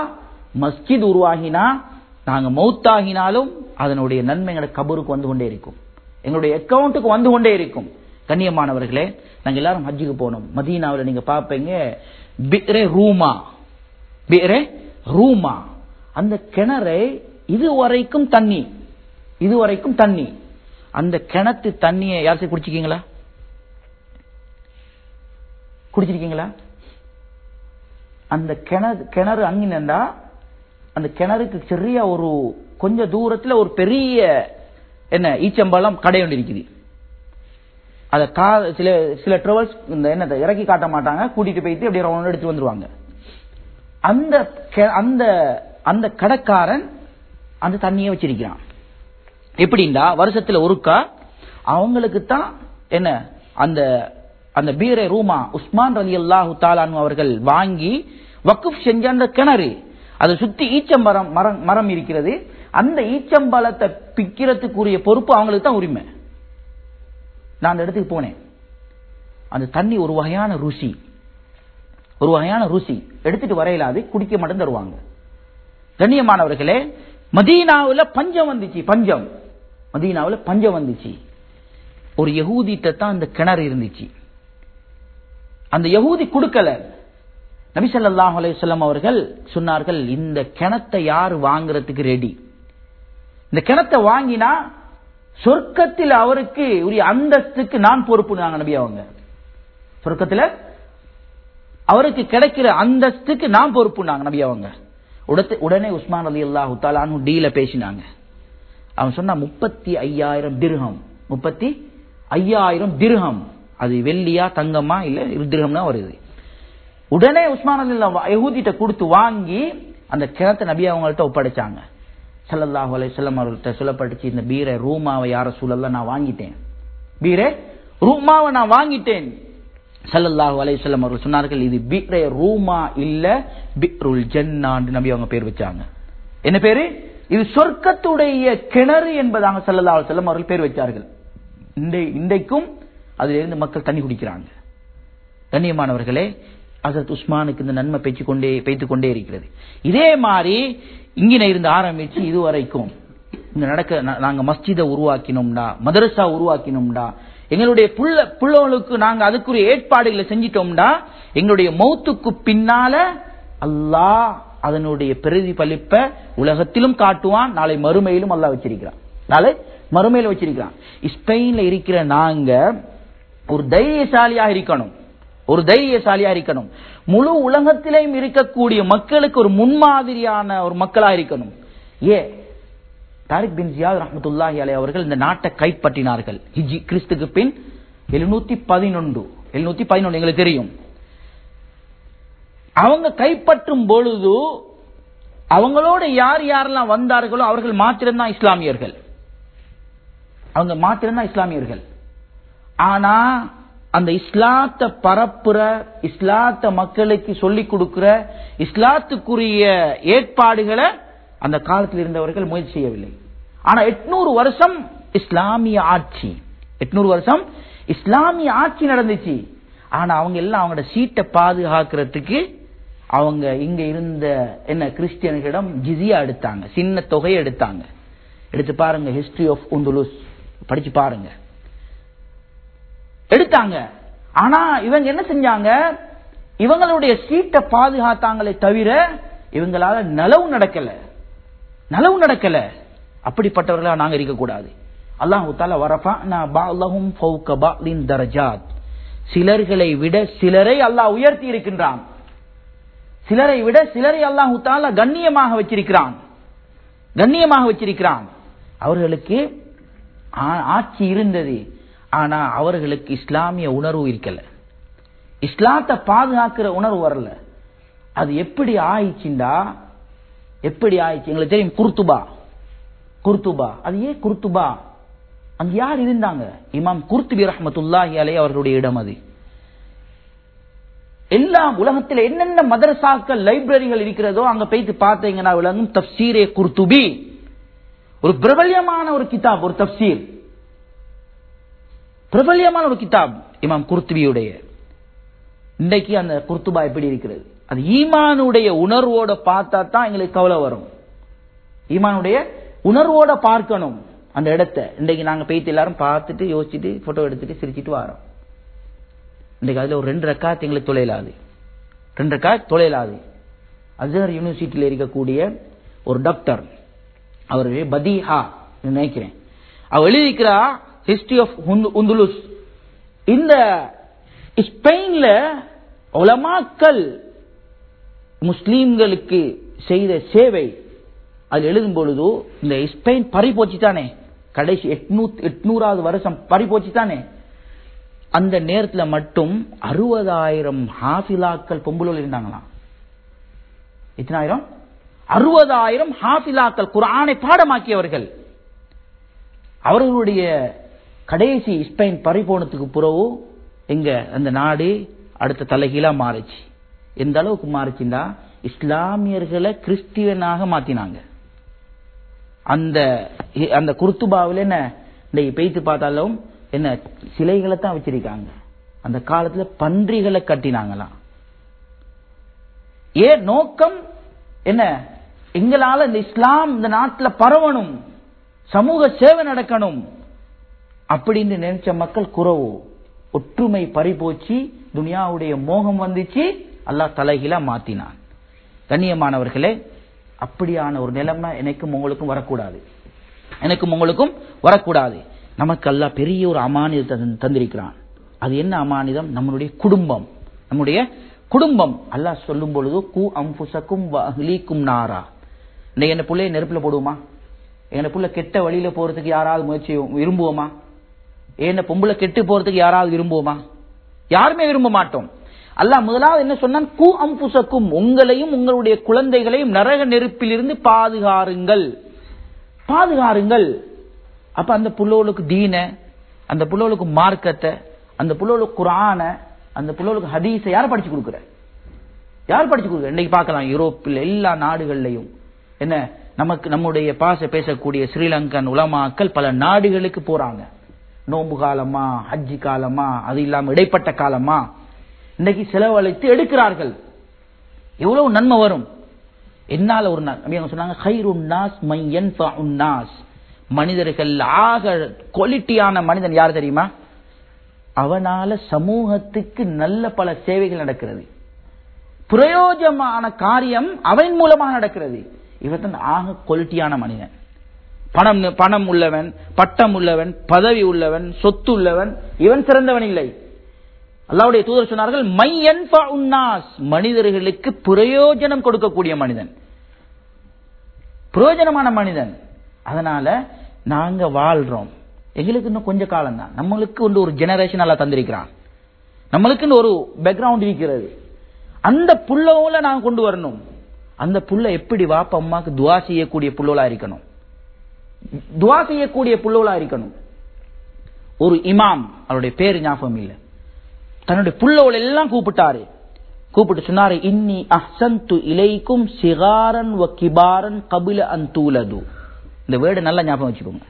Speaker 1: மஸ்ஜித் உருவாகினா நாங்க மௌத்தாகினாலும் அதனுடைய நன்மை எங்களோட கபருக்கு வந்து கொண்டே இருக்கும். எங்களுடைய அக்கௌண்ட்டுக்கு வந்து கொண்டே இருக்கும். கண்ணியமானவர்களே நாங்க எல்லாரும் ஹஜ்ஜுக்கு போனோம். மதீனாவில் நீங்க பாப்பீங்க பிரே ரூமா. பிரே ரூமா. அந்த கிணறை இதுவரைக்கும் தண்ணி இதுவரைக்கும் தண்ணி. அந்த கிணத்து தண்ணியை யாராச்சும் குடிச்சிருக்கீங்களா? குடிச்சிருக்கீங்களா? அந்த கிணறு கிணறு அங்கினா அந்த கிணறுக்கு சிறிய ஒரு கொஞ்ச தூரத்தில் ஒரு பெரிய என்ன ஈச்சம்பழம் கடை ஒன்று இருக்குது. அதை கா சில சில ட்ரவல்ஸ் இந்த என்ன இறக்கி காட்ட மாட்டாங்க கூட்டிட்டு போயிட்டு அப்படியே ரவுண்ட் எடுத்து வந்துருவாங்க. அந்த கெ- அந்த அந்த கடைக்காரன் அந்த தண்ணியை வச்சிருக்கிறான். எப்படின்னா வருஷத்துல ஒருக்கா அவங்களுக்கு தான் என்ன அந்த அந்த பீரை ரூமா உஸ்மான் ரலி அல்லாஹு தாலானு அவர்கள் வாங்கி வக்குப் செஞ்ச அந்த கிணறு. அதை சுத்தி ஈச்சம்பரம் மரம் மரம் இருக்கிறது. அந்த ஈச்சம்பழத்தை பிக்கிறதுக்குரிய பொறுப்பு அவங்களுக்கு தான் உரிமை. நான் அந்த இடத்துக்கு போனேன். அந்த தண்ணி ஒரு வகையான ருசி. ஒரு வகையான ருசி. எடுத்துட்டு வரையிலாது குடிக்க மட்டும் தருவாங்க. கண்ணியமானவர்களே மதீனாவுல பஞ்சம் வந்துச்சு பஞ்சம். மதீனாவுல பஞ்சம் வந்துச்சு. ஒரு யகூதிட்ட தான் அந்த கிணறு இருந்துச்சு. அந்த யகூதி கொடுக்கல. நபிசல்லாஹ் அலையம் அவர்கள் சொன்னார்கள் இந்த கிணத்தை யார் வாங்குறதுக்கு ரெடி இந்த கிணத்தை வாங்கினா சொர்க்கத்தில் அவருக்கு உரிய அந்தஸ்துக்கு நான் பொறுப்பு நாங்க நபி அவங்க. சொர்க்கத்துல அவருக்கு கிடைக்கிற அந்தஸ்துக்கு நான் பொறுப்பு நாங்க நபி அவங்க. உடனே உஸ்மான் அலி அல்லாஹு தாலான்னு டீல பேசினாங்க. அவன் சொன்னா முப்பத்தி ஐயாயிரம் திருகம் முப்பத்தி ஐயாயிரம் திருகம் அது வெள்ளியா தங்கமா இல்ல திருகம்னா வருது. உடனே உஸ்மான் அலி யஹூதிட்ட கொடுத்து வாங்கி அந்த கிணத்தை நபி அவங்கள்ட்ட ஒப்படைச்சாங்க. சல்லல்லாஹு அலைஹி வஸல்லம் அவர்கள்ட்ட சொல்லப்பட்டுச்சு இந்த பீரை ரூமாவை யார சூழல்ல நான் வாங்கிட்டேன். பீரே ரூமாவை நான் வாங்கிட்டேன். சல்லல்லாஹு அலையம் அவர்கள் சொன்னார்கள் இது ரூமா இல்ல பிக்ருல் ஜன்னான்னு நபி அவங்க பேர் வச்சாங்க. என்ன பேரு? இது சொர்க்கத்துடைய கிணறு என்பதாக சல்லல்லாஹ் செல்லம் அவர்கள் பேர் வச்சார்கள். இன்றை- இன்றைக்கும் அதிலிருந்து மக்கள் தண்ணி குடிக்கிறாங்க. கண்ணியமானவர்களே அசத் உஸ்மானுக்கு இந்த நன்மை பேச்சு கொண்டே பேய்த்து கொண்டே இருக்கிறது. இதே மாதிரி இங்கின இருந்து ஆரம்பிச்சு இதுவரைக்கும் இங்க நடக்க நாங்க மஸ்ஜிதை உருவாக்கினோம்டா மதரசா உருவாக்கினோம்டா எங்களுடைய புள்ள புள்ளவங்களுக்கு நாங்க அதுக்குரிய ஏற்பாடுகளை செஞ்சிட்டோம்டா எங்களுடைய மௌத்துக்கு பின்னால அல்லாஹ் அதனுடைய பிரதிபலிப்ப உலகத்திலும் காட்டுவான் நாளை மறுமையிலும் அல்லாஹ் வச்சிருக்கிறான். நாளை மறுமையில வச்சிருக்கிறான். ஸ்பெயின்ல இருக்கிற நாங்க ஒரு தைரியசாலியாக இருக்கணும். ஒரு தைரியசாலியா இருக்கணும். முழு உலகத்திலேயும் இருக்கக்கூடிய மக்களுக்கு ஒரு முன்மாதிரியான ஒரு மக்களா இருக்கணும். ஏ தாரிக் பின் ஜியாத் ரஹமத்துல்லாஹி அலை அவர்கள் இந்த நாட்டை கைப்பற்றினார்கள். ஹிஜி கிறிஸ்துக்கு பின் எழுநூத்தி பதினொன்று எழுநூத்தி பதினொன்று எங்களுக்கு தெரியும். அவங்க கைப்பற்றும் பொழுது அவங்களோட யார் யாரெல்லாம் வந்தார்களோ அவர்கள் மாத்திரம்தான் இஸ்லாமியர்கள். அவங்க மாத்திரம்தான் இஸ்லாமியர்கள். ஆனா அந்த இஸ்லாத்தை பரப்புற இஸ்லாத்த மக்களுக்கு சொல்லிக் கொடுக்கிற இஸ்லாத்துக்குரிய ஏற்பாடுகளை அந்த காலத்தில் இருந்தவர்கள் முயற்சி செய்யவில்லை. ஆனா எட்நூறு வருஷம் இஸ்லாமிய ஆட்சி. எட்நூறு வருஷம் இஸ்லாமிய ஆட்சி நடந்துச்சு. ஆனா அவங்க எல்லாம் அவங்களோட சீட்டை பாதுகாக்கிறதுக்கு அவங்க இங்க இருந்த என்ன கிறிஸ்டியன்களிடம் ஜிசியா எடுத்தாங்க. சின்ன தொகையை எடுத்தாங்க. எடுத்து பாருங்க ஹிஸ்டரி ஆஃப் உந்துலுஸ் படிச்சு பாருங்க. எடுத்தாங்க. ஆனா இவங்க என்ன செஞ்சாங்க? இவங்களுடைய சீட்டை பாதுகாத்தாங்களே தவிர இவங்களால நலவு நடக்கலை. நலவு நடக்கல. அப்படிப்பட்டவர்களா நாங்க இருக்கக்கூடாது அல்லாஹு தால வரப்பா பாலஹும் ஃபௌக பாலின் தரஜாத். சிலர்களை விட சிலரை அல்லாஹ் உயர்த்தி இருக்கின்றான். சிலரை விட சிலரை அல்லாஹு தால கண்ணியமாக வச்சிருக்கிறான். கண்ணியமாக வச்சிருக்கிறான். அவர்களுக்கு ஆ- ஆட்சி இருந்தது. ஆனா அவர்களுக்கு இஸ்லாமிய உணர்வு இருக்கல. இஸ்லாத்தை பாதுகாக்கிற உணர்வு வரல. அது எப்படி ஆயிடுச்சுண்டா? எப்படி ஆயிடுச்சு? எங்களுக்கு தெரியும் குர்துபா. குர்துபா. அது ஏன் குர்துபா? அங்க யார் இருந்தாங்க? இமாம் குர்துபி ரஹமத்துல்லாஹி அலை அவர்களுடைய இடம் அது. எல்லா உலகத்தில் என்னென்ன மதரசாக்கள் லைப்ரரிகள் இருக்கிறதோ அங்க போயிட்டு பார்த்தீங்கன்னா விளங்கும் தப்சீரே குர்துபி. ஒரு பிரபல்யமான ஒரு கிதாப் ஒரு தப்சீர். பிரபல்யமான ஒரு கிதாப் இமாம் குர்துபியுடைய. இன்றைக்கு அந்த குர்துபா எப்படி இருக்கிறது? அது ஈமானுடைய உணர்வோட பார்த்தா தான் எங்களுக்கு கவலை வரும். ஈமானுடைய உணர்வோட பார்க்கணும் அந்த இடத்த. இன்றைக்கு நாங்க போயிட்டு எல்லாரும் பார்த்துட்டு யோசிச்சுட்டு போட்டோ எடுத்துட்டு சிரிச்சிட்டு வரோம். இன்றைக்கு அதுல ஒரு ரெண்டு ரக்காத் எங்களுக்கு தொலைலாது. ரெண்டு ரக்காத் தொலைலாது. அசர் யூனிவர்சிட்டியில் இருக்கக்கூடிய ஒரு டாக்டர் அவர் பதிஹா நினைக்கிறேன். அவர் எழுதியிருக்கிறா ஹிஸ்டரி ஆஃப் உந்துலுஸ் இந்த ஸ்பெயின்ல உலமாக்கல் முஸ்லீம்களுக்கு செய்த சேவை அது எழுதும் பொழுது இந்த ஸ்பெயின் பறி போச்சு தானே கடைசி எட்நூத் எட்நூறாவது வருஷம் பறி போச்சு தானே அந்த நேரத்துல மட்டும் அறுபதாயிரம் ஹாஃபிலாக்கள் பொம்புலோல் இருந்தாங்களாம் எத்தனாயிரம்? அறுபதாயிரம் ஹாஃபிலாக்கள் குரானை பாடமாக்கியவர்கள். அவர்களுடைய கடைசி ஸ்பெயின் பறிபோனத்துக்கு பிறகு எங்க அந்த நாடு அடுத்த தலைகீழா மாறுச்சு. எந்த அளவுக்கு மாறுச்சுண்டா இஸ்லாமியர்களை கிறிஸ்டியனாக மாத்தினாங்க. அந்த அந்த குர்துபாவில் என்ன இந்த பெய்த்து பார்த்தாலும் என்ன சிலைகளை தான் வச்சிருக்காங்க. அந்த காலத்துல பன்றிகளை கட்டினாங்களாம். ஏன் நோக்கம் என்ன எங்களால இந்த இஸ்லாம் இந்த நாட்டில் பரவணும் சமூக சேவை நடக்கணும் அப்படின்னு நினைச்ச மக்கள் குறவு ஒற்றுமை பறிபோச்சு துனியாவுடைய மோகம் வந்துச்சு அல்லாஹ் தலைகீழா மாத்தினான். கண்ணியமானவர்களே அப்படியான ஒரு நிலைமை எனக்கும் உங்களுக்கும் வரக்கூடாது. எனக்கும் உங்களுக்கும் வரக்கூடாது. நமக்கு அல்லாஹ் பெரிய ஒரு அமானிதம் தந்திருக்கிறான். அது என்ன அமானிதம்? நம்மளுடைய குடும்பம். நம்முடைய குடும்பம். அல்லாஹ் சொல்லும் பொழுது கு அம்புசக்கும் அஹ்லீக்கும் நாரா. இன்னைக்கு என்ன பிள்ளைய நெருப்புல போடுவோமா? என்ன புள்ள கெட்ட வழியில போறதுக்கு யாராவது முயற்சி விரும்புவோமா? என்ன பொம்பளை கெட்டு போறதுக்கு யாராவது விரும்புவோமா? யாருமே விரும்ப மாட்டோம். அல்லாஹ் முதலாவது என்ன சொன்னான்? கு அம்புசக்கும் உங்களையும் உங்களுடைய குழந்தைகளையும் நரக நெருப்பிலிருந்து பாதுகாருங்கள். பாதுகாருங்கள். அப்ப அந்த புள்ளோளுக்கு தீன அந்த புள்ளோளுக்கு மார்க்கத்தை அந்த புள்ளோளுக்கு குரான அந்த புள்ளோளுக்கு ஹதீஸை யார் படிச்சு கொடுக்குற? யார் படிச்சு கொடுக்குற? இன்னைக்கு பார்க்கலாம் யூரோப்பில் எல்லா நாடுகள்லையும். என்ன? நமக்கு நம்முடைய பாச பேசக்கூடிய ஸ்ரீலங்கன் உலமாக்கள் பல நாடுகளுக்கு போறாங்க. நோம்பு காலமா ஹஜ்ஜி காலமா அது இல்லாம இடைப்பட்ட காலமா இன்னைக்கு செலவழித்து எடுக்கிறார்கள். எவ்வளவு நன்மை வரும். என்னால ஒரு நாள் அவங்க சொன்னாங்க "ஹைருன் நாஸ் மையன் யன்ஃபஉன் நாஸ். மனிதர்கள் ஆக குவாலிட்டியான மனிதன் யார் தெரியுமா? அவனால சமூகத்துக்கு நல்ல பல சேவைகள் நடக்கிறது. பிரயோஜனமான காரியம் அவன் மூலமாக நடக்கிறது. இவன் ஆக குவாலிட்டியான மனிதன். பணம் பணம் உள்ளவன் பட்டம் உள்ளவன் பதவி உள்ளவன் சொத்து உள்ளவன் இவன் சிறந்தவன் இல்லை. அல்லாவுடைய தூதர் சொன்னார்கள் மையன் உன்னாஸ் மனிதர்களுக்கு பிரயோஜனம் கொடுக்கக்கூடிய மனிதன். பிரயோஜனமான மனிதன். அதனால நாங்க வாழ்றோம். எங்களுக்கு இன்னும் கொஞ்சம் காலம் தான் நம்மளுக்கு வந்து ஒரு ஜெனரேஷன் எல்லாம் தந்திருக்கிறான். நம்மளுக்குன்னு ஒரு பேக்ரவுண்ட் இருக்கிறது. அந்த புள்ளவுல நாங்க கொண்டு வரணும். அந்த புள்ள எப்படி வாப்ப அம்மாக்கு துவா செய்யக்கூடிய புள்ளோலா இருக்கணும்? துவா செய்யக்கூடிய புள்ளோலா இருக்கணும். ஒரு இமாம் அவருடைய பேர் ஞாபகம் இல்லை. தன்னுடைய புள்ளோல எல்லாம் கூப்பிட்டாரு. கூப்பிட்டு சொன்னாரு இன்னி அஹ்சந்து இலைக்கும் சிகாரன் வ கிபாரன் கபில அந்தூலது இந்த வேர்டு நல்லா ஞாபகம் வச்சுக்கோங்க.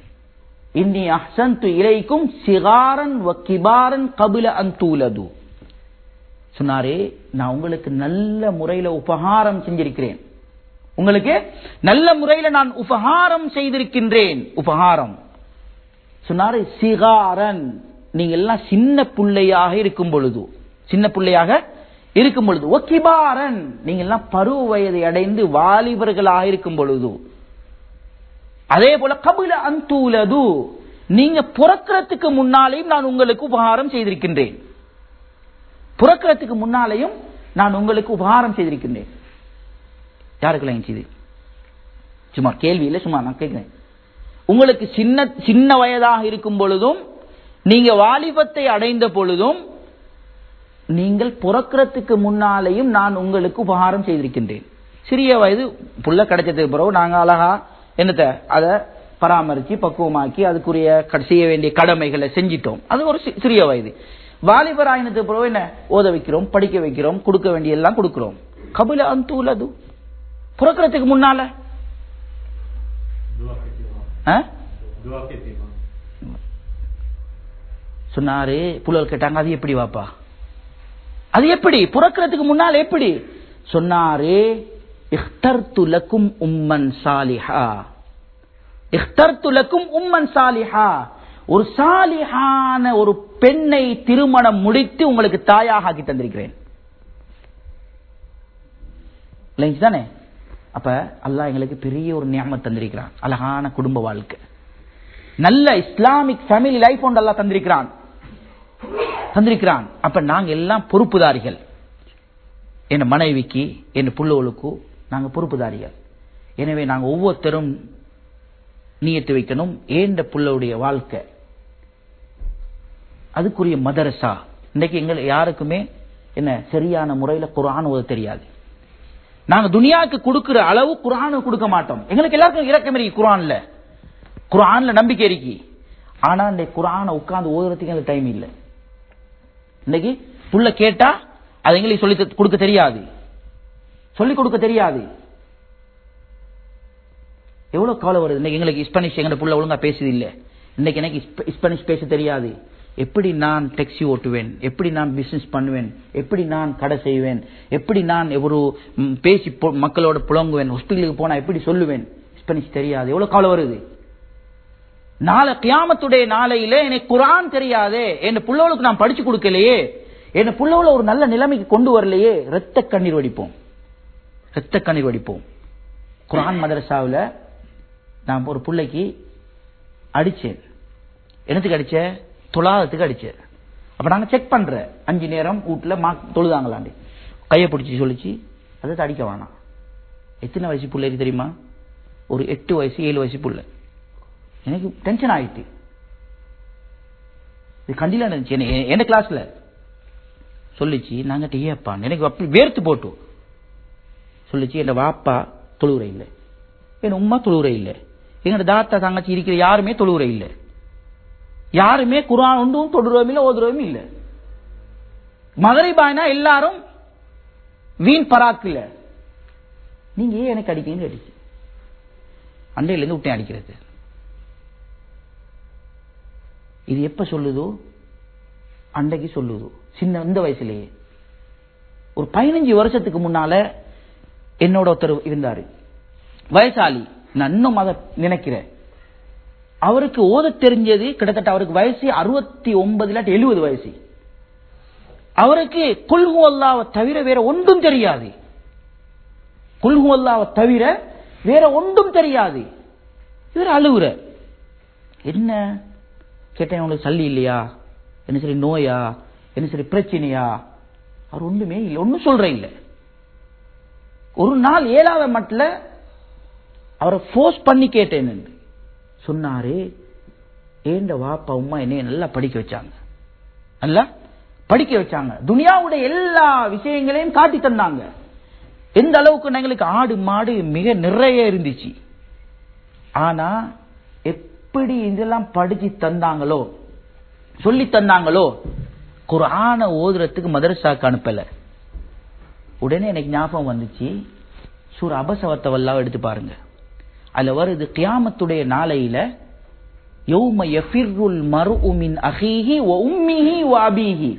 Speaker 1: இன்னி அஹ்சந்து இலைக்கும் சிகாரன் வ கிபாரன் கபில அந்தூலது சொன்னாரே நான் உங்களுக்கு நல்ல முறையில உபகாரம் செஞ்சிருக்கிறேன். உங்களுக்கு நல்ல முறையில நான் உபகாரம் செய்திருக்கின்றேன். உபகாரம். சொன்னாரு சிகாரன். நீங்க எல்லாம் சின்ன பிள்ளையாக இருக்கும் பொழுது சின்ன பிள்ளையாக இருக்கும் பொழுது ஒக்கிபாரன் நீங்க எல்லாம் பருவ வயதை அடைந்து வாலிபர்களாக இருக்கும் பொழுது அதே போல கபில அந்தூலது நீங்க புறக்கிறதுக்கு முன்னாலேயும் நான் உங்களுக்கு உபகாரம் செய்திருக்கின்றேன். புறக்கிறதுக்கு முன்னாலேயும் நான் உங்களுக்கு உபகாரம் செய்திருக்கின்றேன். யாருக்கெல்லாம் செய்து சும்மா கேள்வி இல்லை சும்மா நான் கேட்கிறேன். உங்களுக்கு சின்ன சின்ன வயதாக இருக்கும் பொழுதும் நீங்க வாலிபத்தை அடைந்த பொழுதும் நீங்கள் புறக்கிறதுக்கு முன்னாலேயும் நான் உங்களுக்கு உபகாரம் செய்திருக்கின்றேன். சிறிய வயது புள்ள கிடைச்சதுக்கு பிறகு நாங்க அழகா என்னத்த அதை பராமரிச்சு பக்குவமாக்கி அதுக்குரிய செய்ய வேண்டிய கடமைகளை செஞ்சிட்டோம். அது ஒரு சிறிய வயது. வாலிபர் ஆயினத்துக்கு பிறகு என்ன? ஓத வைக்கிறோம் படிக்க வைக்கிறோம் கொடுக்க வேண்டிய எல்லாம் கொடுக்கிறோம். கபில அந்தூலது புறக்கிறதுக்கு முன்னால. சொன்னாரு புலல் கேட்டாங்க அது எப்படி வாப்பா? அது எப்படி? புறக்கிறதுக்கு முன்னால் எப்படி? சொன்னாரு இஹ்தர்துலக்கும் உம்மன் சாலிஹா. இஃப்தர்து உம்மன் சாலிஹா. ஒரு சாலிஹான ஒரு பெண்ணை திருமணம் முடித்து உங்களுக்கு தாயாக ஆக்கி தந்திருக்கிறேன். தானே? அப்ப அல்லாஹ் எங்களுக்கு பெரிய ஒரு நியமத் தந்திருக்கிறான். அழகான குடும்ப வாழ்க்கை. நல்ல இஸ்லாமிக் ஃபேமிலி லைஃப் ஒன்று அல்லா தந்திருக்கிறான். தந்திருக்கிறான். அப்ப நாங்க எல்லாம் பொறுப்புதாரிகள். என் மனைவிக்கு என் புள்ளோளுக்கு நாங்க பொறுப்புதாரிகள். எனவே நாங்க ஒவ்வொருத்தரும் நீயத்து வைக்கணும். ஏண்ட புள்ளவுடைய வாழ்க்கை? அதுக்குரிய மதரசா. இன்னைக்கு எங்கள் யாருக்குமே என்ன சரியான முறையில குரான் ஓத தெரியாது. நாங்க துனியாவுக்கு கொடுக்கிற அளவு குரானு கொடுக்க மாட்டோம். எங்களுக்கு எல்லாருக்கும் இறக்கம் இருக்கு குரான்ல. குரான்ல நம்பிக்கை இருக்கு. ஆனா இந்த குரான உட்கார்ந்து ஓதுறதுக்கு எங்களுக்கு டைம் இல்லை. இன்னைக்கு புள்ள கேட்டா அது எங்களுக்கு சொல்லி கொடுக்க தெரியாது. சொல்லிக் கொடுக்க தெரியாது. எவ்வளவு கவலை வருது? இன்னைக்கு எங்களுக்கு ஸ்பானிஷ் எங்க புள்ள ஒழுங்கா பேசுது இல்ல. இன்னைக்கு எனக்கு ஸ்பானிஷ் பேச தெரியாது. எப்படி நான் டாக்ஸி ஓட்டுவேன்? எப்படி நான் பிசினஸ் பண்ணுவேன்? எப்படி நான் கடை செய்வேன்? எப்படி நான் ஒரு பேசி மக்களோட புலங்குவேன் ஹாஸ்பிட்டலுக்கு போனா எப்படி சொல்லுவேன்? ஸ்பானிஷ் தெரியாது. எவ்வளவு கவலை வருது? நாளை கியாமத்துடைய நாளையிலே எனக்கு குரான் தெரியாதே என் புள்ளவளுக்கு நான் படிச்சு கொடுக்கலையே என் புள்ளவளை ஒரு நல்ல நிலைமைக்கு கொண்டு வரலையே ரத்த கண்ணீர் வடிப்போம். ரத்த கண்ணீர் வடிப்போம். குரான் மதரசாவில் நான் ஒரு பிள்ளைக்கு அடிச்சேன் என்னத்துக்கு அடிச்ச தொழாதத்துக்கு அடிச்சேன் அப்ப நாங்க செக் பண்ற. அஞ்சு நேரம் வீட்டுல மா தொழுதாங்களாண்டி. கையை பிடிச்சி சொல்லிச்சு அதை அடிக்க வேணாம். எத்தனை வயசு பிள்ளைக்கு தெரியுமா? ஒரு எட்டு வயசு ஏழு வயசு புள்ள. எனக்கு டென்ஷன் ஆயிட்டு. இது கண்டில இருந்துச்சு என்ன- எந்த கிளாஸ்ல சொல்லிச்சு நாங்க ஏப்பா எனக்கு அப்படி வேர்த்து போட்டோம் சொல்லிச்சு என் வாப்பா தொழுவுரை இல்லை. என் உம்மா தொழுவுரை இல்லை. எங்களோட தாத்தா தங்கச்சி இருக்கிற யாருமே தொழுவுரை இல்லை. யாருமே குரான் ஒன்றும் தொடுறவும் இல்லை ஓதுறவும் இல்லை. மகரிபாய்னா எல்லாரும் வீண் பராக்கு நீங்க ஏன் எனக்கு அடிக்கீங்கன்னு அடிச்சு அண்டையிலேருந்து விட்டேன் அடிக்கிறது. இது எப்ப சொல்லுதோ? அன்றைக்கு சொல்லுதோ. சின்ன இந்த வயசுலயே. ஒரு பதினஞ்சு வருஷத்துக்கு முன்னால என்னோட ஒருத்தர் இருந்தாரு. வயசாளி. நான் இன்னும் அதை நினைக்கிறேன். அவருக்கு ஓத தெரிஞ்சது கிட்டத்தட்ட அவருக்கு வயசு அறுபத்தி ஒன்பது இல்லாட்டி எழுபது வயசு. அவருக்கு குல்ஹு அல்லாவை தவிர வேற ஒன்றும் தெரியாது. குல்ஹு அல்லாவை தவிர வேற ஒன்றும் தெரியாது. இவர் அழுகுற என்ன? கேட்டேன் அவங்களுக்கு சல்லி இல்லையா? என்ன சரி நோயா? என்ன சரி பிரச்சனையா? அவர் ஒண்ணுமே இல்லை ஒன்றும் சொல்ற இல்லை. ஒரு நாள் ஏழாவது மட்டில் அவரை ஃபோர்ஸ் பண்ணி கேட்டேன் என்று. சொன்னாரு ஏண்ட வாப்பா உமா என்னைய நல்லா படிக்க வச்சாங்க. நல்லா படிக்க வச்சாங்க. துனியாவுடைய எல்லா விஷயங்களையும் காட்டி தந்தாங்க. எந்த அளவுக்கு எங்களுக்கு ஆடு மாடு மிக நிறைய இருந்துச்சு. ஆனா எப்படி இதெல்லாம் படிச்சு தந்தாங்களோ சொல்லி தந்தாங்களோ குரான ஓதுறதுக்கு மதரசாக்கு அனுப்பல. உடனே எனக்கு ஞாபகம் வந்துச்சு சூர் அபசவத்தை வல்லாவை எடுத்து பாருங்க. அதுல வருது கியாமத்துடைய நாளையில யௌம யஃபிர்ருல் மரு உமின் அஹீஹி வ உம்மிஹி ஒ அபீஹி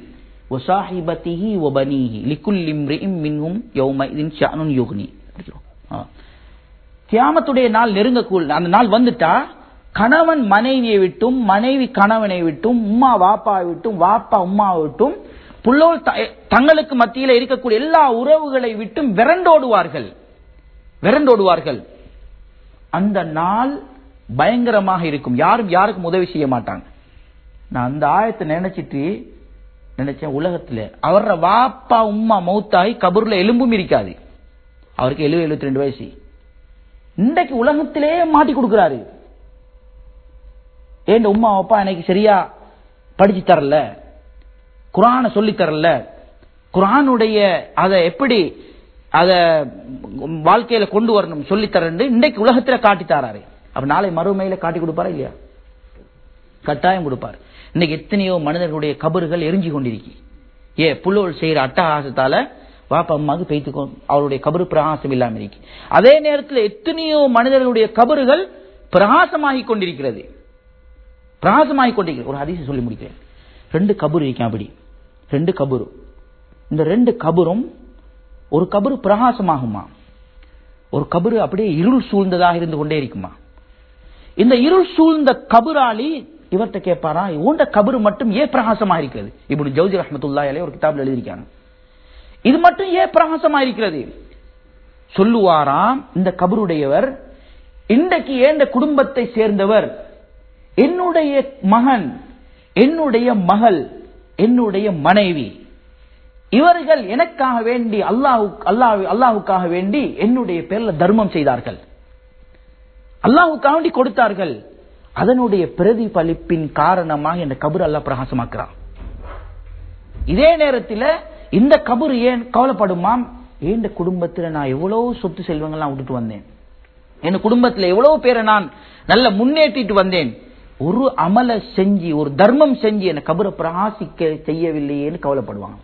Speaker 1: ஓ சாஹிபத்திஹி வ பனீஹி லிக்குல் இம்ரிஇம் மின்ஹும் யௌமஇதின் ஷானுன் யுக்னி. கியாமத்துடைய நாள் நெருங்கக்கூட அந்த நாள் வந்துட்டா கணவன் மனைவியை விட்டும் மனைவி கணவனை விட்டும் உம்மா வாப்பாவை விட்டும் வாப்பா உம்மாவை விட்டும் புள்ளோல் த- தங்களுக்கு மத்தியில் இருக்கக்கூடிய எல்லா உறவுகளை விட்டும் விரண்டோடுவார்கள். விரண்டோடுவார்கள். அந்த நாள் பயங்கரமாக இருக்கும். யாரும் யாருக்கும் உதவி செய்ய மாட்டாங்க. நான் அந்த ஆயத்தை நினைச்சிட்டு நினைச்சேன் உலகத்துல அவர வாப்பா உம்மா மௌத்தாகி கபூர்ல எலும்பும் இருக்காது. அவருக்கு எழுபது எழுபத்தி ரெண்டு வயசு. இன்றைக்கு உலகத்திலே மாட்டி கொடுக்கிறாரு. ஏன் உம்மா அப்பா எனக்கு சரியா படிச்சு தரல? குரானை சொல்லி தரல? குரானுடைய அதை எப்படி அதை வாழ்க்கையில கொண்டு வரணும் சொல்லி தரேன் இன்றைக்கு உலகத்துல காட்டி தராரு. அப்ப நாளை மறுமையில காட்டி கொடுப்பாரா இல்லையா? கட்டாயம் கொடுப்பார். இன்னைக்கு எத்தனையோ மனிதர்களுடைய கபறுகள் எரிஞ்சு கொண்டிருக்கு. ஏ புல்லோல் செய்யற அட்டகாசத்தால வாப்பா அம்மாவுக்கு பெய்த்து அவருடைய கபரு பிரகாசம் இல்லாம இருக்கு. அதே நேரத்தில் எத்தனையோ மனிதர்களுடைய கபறுகள் பிரகாசமாகி கொண்டிருக்கிறது. பிரகாசமாகி கொண்டிருக்கிறது. ஒரு அதிசயம் சொல்லி முடிக்கிறேன். ரெண்டு கபரு இருக்கேன் அப்படி. ரெண்டு கபரு. இந்த ரெண்டு கபரும் ஒரு கபரு பிரகாசமாகுமா? ஒரு கபரு அப்படியே இருள் சூழ்ந்ததாக இருந்து கொண்டே இருக்குமா? இந்த இருள் சூழ்ந்த கபராளி இவர்கிட்ட கேட்பாரா உண்ட கபரு மட்டும் ஏன் பிரகாசமா இருக்கிறது? இப்படி ஜவுஜி ரஹமத்துல்லா ஒரு கிதாபில் எழுதியிருக்காங்க. இது மட்டும் ஏன் பிரகாசமா இருக்கிறது? சொல்லுவாராம் இந்த கபருடையவர் இன்றைக்கு ஏந்த குடும்பத்தை சேர்ந்தவர்? என்னுடைய மகன் என்னுடைய மகள் என்னுடைய மனைவி இவர்கள் எனக்காக வேண்டி அல்லாஹு அல்லாஹ் அல்லாஹுக்காக வேண்டி என்னுடைய பேர்ல தர்மம் செய்தார்கள். அல்லாஹுக்காக வேண்டி கொடுத்தார்கள். அதனுடைய பிரதிபலிப்பின் காரணமாக இந்த கபர் அல்லா பிரகாசமாக்குறான். இதே நேரத்தில் இந்த கபர் ஏன் கவலைப்படுமாம் ஏன் குடும்பத்தில் நான் எவ்வளவு சொத்து செல்வங்கள்லாம் விட்டுட்டு வந்தேன்? என் குடும்பத்தில் எவ்வளவு பேரை நான் நல்ல முன்னேற்றிட்டு வந்தேன்? ஒரு அமல செஞ்சு ஒரு தர்மம் செஞ்சு என்னை கபரை பிரகாசிக்க செய்யவில்லையேன்னு கவலைப்படுவாங்க.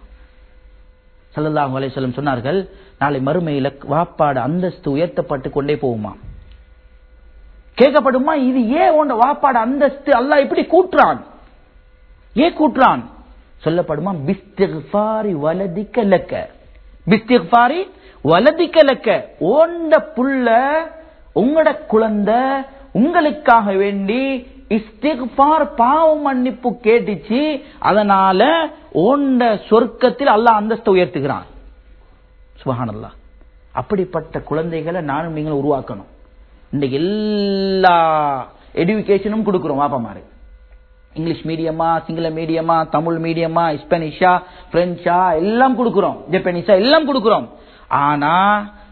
Speaker 1: சல்லல்லாஹு அலைஹி சொன்னார்கள் நாளை மறுமையில வாப்பாடு அந்தஸ்து உயர்த்தப்பட்டு கொண்டே போகுமா? கேட்கப்படுமா? இது ஏன் உண்ட வாப்பாடு அந்தஸ்து? அல்லா எப்படி கூட்டுறான் ஏன் கூட்டுறான் சொல்லப்படுமா பிஸ்திஃபாரி வலதிக்க லக்க. பிஸ்திஃபாரி வலதிக்க லக்க. ஓண்ட புள்ள உங்களோட குழந்தை உங்களுக்காக வேண்டி இஸ்திக்பார் பாவ மன்னிப்பு கேட்டுச்சு அதனால ஓண்ட சொர்க்கத்தில் அல்லாஹ் அந்தஸ்தை உயர்த்துகிறான். சுபஹானல்லாஹ். அப்படிப்பட்ட குழந்தைகளை நானும் நீங்களும் உருவாக்கணும். இந்த எல்லா எடுகேஷனும் கொடுக்குறோம் வாப்பமாரு இங்கிலீஷ் மீடியமா சிங்கள மீடியமா தமிழ் மீடியமா ஸ்பானிஷா பிரெஞ்சா எல்லாம் கொடுக்குறோம். ஜப்பானிஷா எல்லாம் கொடுக்குறோம். ஆனா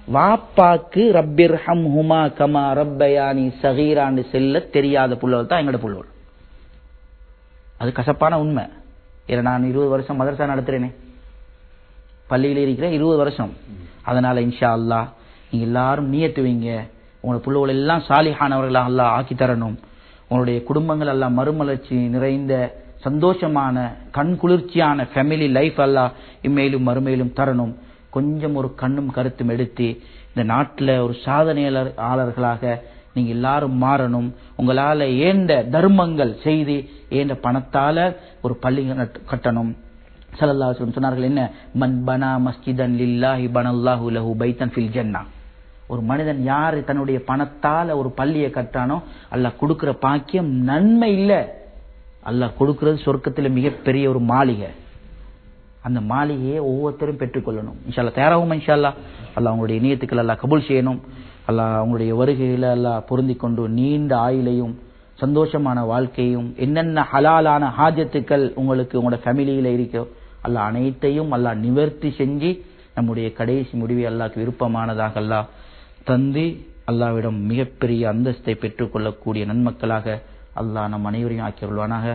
Speaker 1: வாப்பாக்கு ரப்பிர் ஹம் ஹுமா கமா ரப்பயானி சகீரான்னு செல்ல தெரியாத புள்ளவள் தான் எங்களோட புள்ளவள் அது கசப்பான உண்மை. ஏன்னா நான் இருபது வருஷம் மதரசா நடத்துறேனே. பள்ளியில் இருக்கிறேன் இருபது வருஷம். அதனால இன்ஷா அல்லாஹ் நீங்க எல்லாரும் நியத்துவீங்க உங்களோட புள்ளவள் எல்லாம் சாலிஹானவர்களாக அல்லாஹ் ஆக்கி தரணும். உங்களுடைய குடும்பங்கள் எல்லாம் மறுமலர்ச்சி நிறைந்த சந்தோஷமான கண் குளிர்ச்சியான ஃபேமிலி லைஃப் எல்லாம் இம்மையிலும் மறுமையிலும் தரணும். கொஞ்சம் ஒரு கண்ணும் கருத்தும் எடுத்து இந்த நாட்டில் ஒரு சாதனையாளர் ஆளர்களாக நீங்கள் எல்லாரும் மாறணும். உங்களால ஏண்ட தர்மங்கள் செய்து ஏண்ட பணத்தால ஒரு பள்ளி கட்டணும். ஸல்லல்லாஹு சொன்னார்கள் என்ன? மன் பனா மஸ்ஜிதன் லில்லாஹி பனல்லாஹு லஹு பைத்தன் ஃபில் ஜன்னா. ஒரு மனிதன் யார் தன்னுடைய பணத்தால ஒரு பள்ளியை கட்டானோ அல்லாஹ் கொடுக்கிற பாக்கியம் நன்மை இல்லை. அல்லாஹ் கொடுக்கிறது சொர்க்கத்தில் மிகப்பெரிய ஒரு மாளிகை. அந்த மாளிகையை ஒவ்வொருத்தரும் பெற்றுக்கொள்ளணும். இன்ஷால்லா தயாராகும் இன்ஷால்லா அல்ல உங்களுடைய நியத்துக்கள் எல்லாம் கபூல் செய்யணும். அல்லா உங்களுடைய வருகையில அல்லாஹ் பொருந்தி கொண்டு நீண்ட ஆயுளையும் சந்தோஷமான வாழ்க்கையும் என்னென்ன ஹலாலான ஹாஜத்துக்கள் உங்களுக்கு உங்களோட ஃபேமிலியில இருக்கோ அல்லாஹ் அனைத்தையும் அல்லாஹ் நிவர்த்தி செஞ்சு நம்முடைய கடைசி முடிவை அல்லாக்கு விருப்பமானதாக அல்லா தந்து அல்லாவிடம் மிகப்பெரிய அந்தஸ்தை பெற்றுக்கொள்ளக்கூடிய நன்மக்களாக அல்லாஹ் நம் அனைவரையும் ஆக்கியுள்வானாக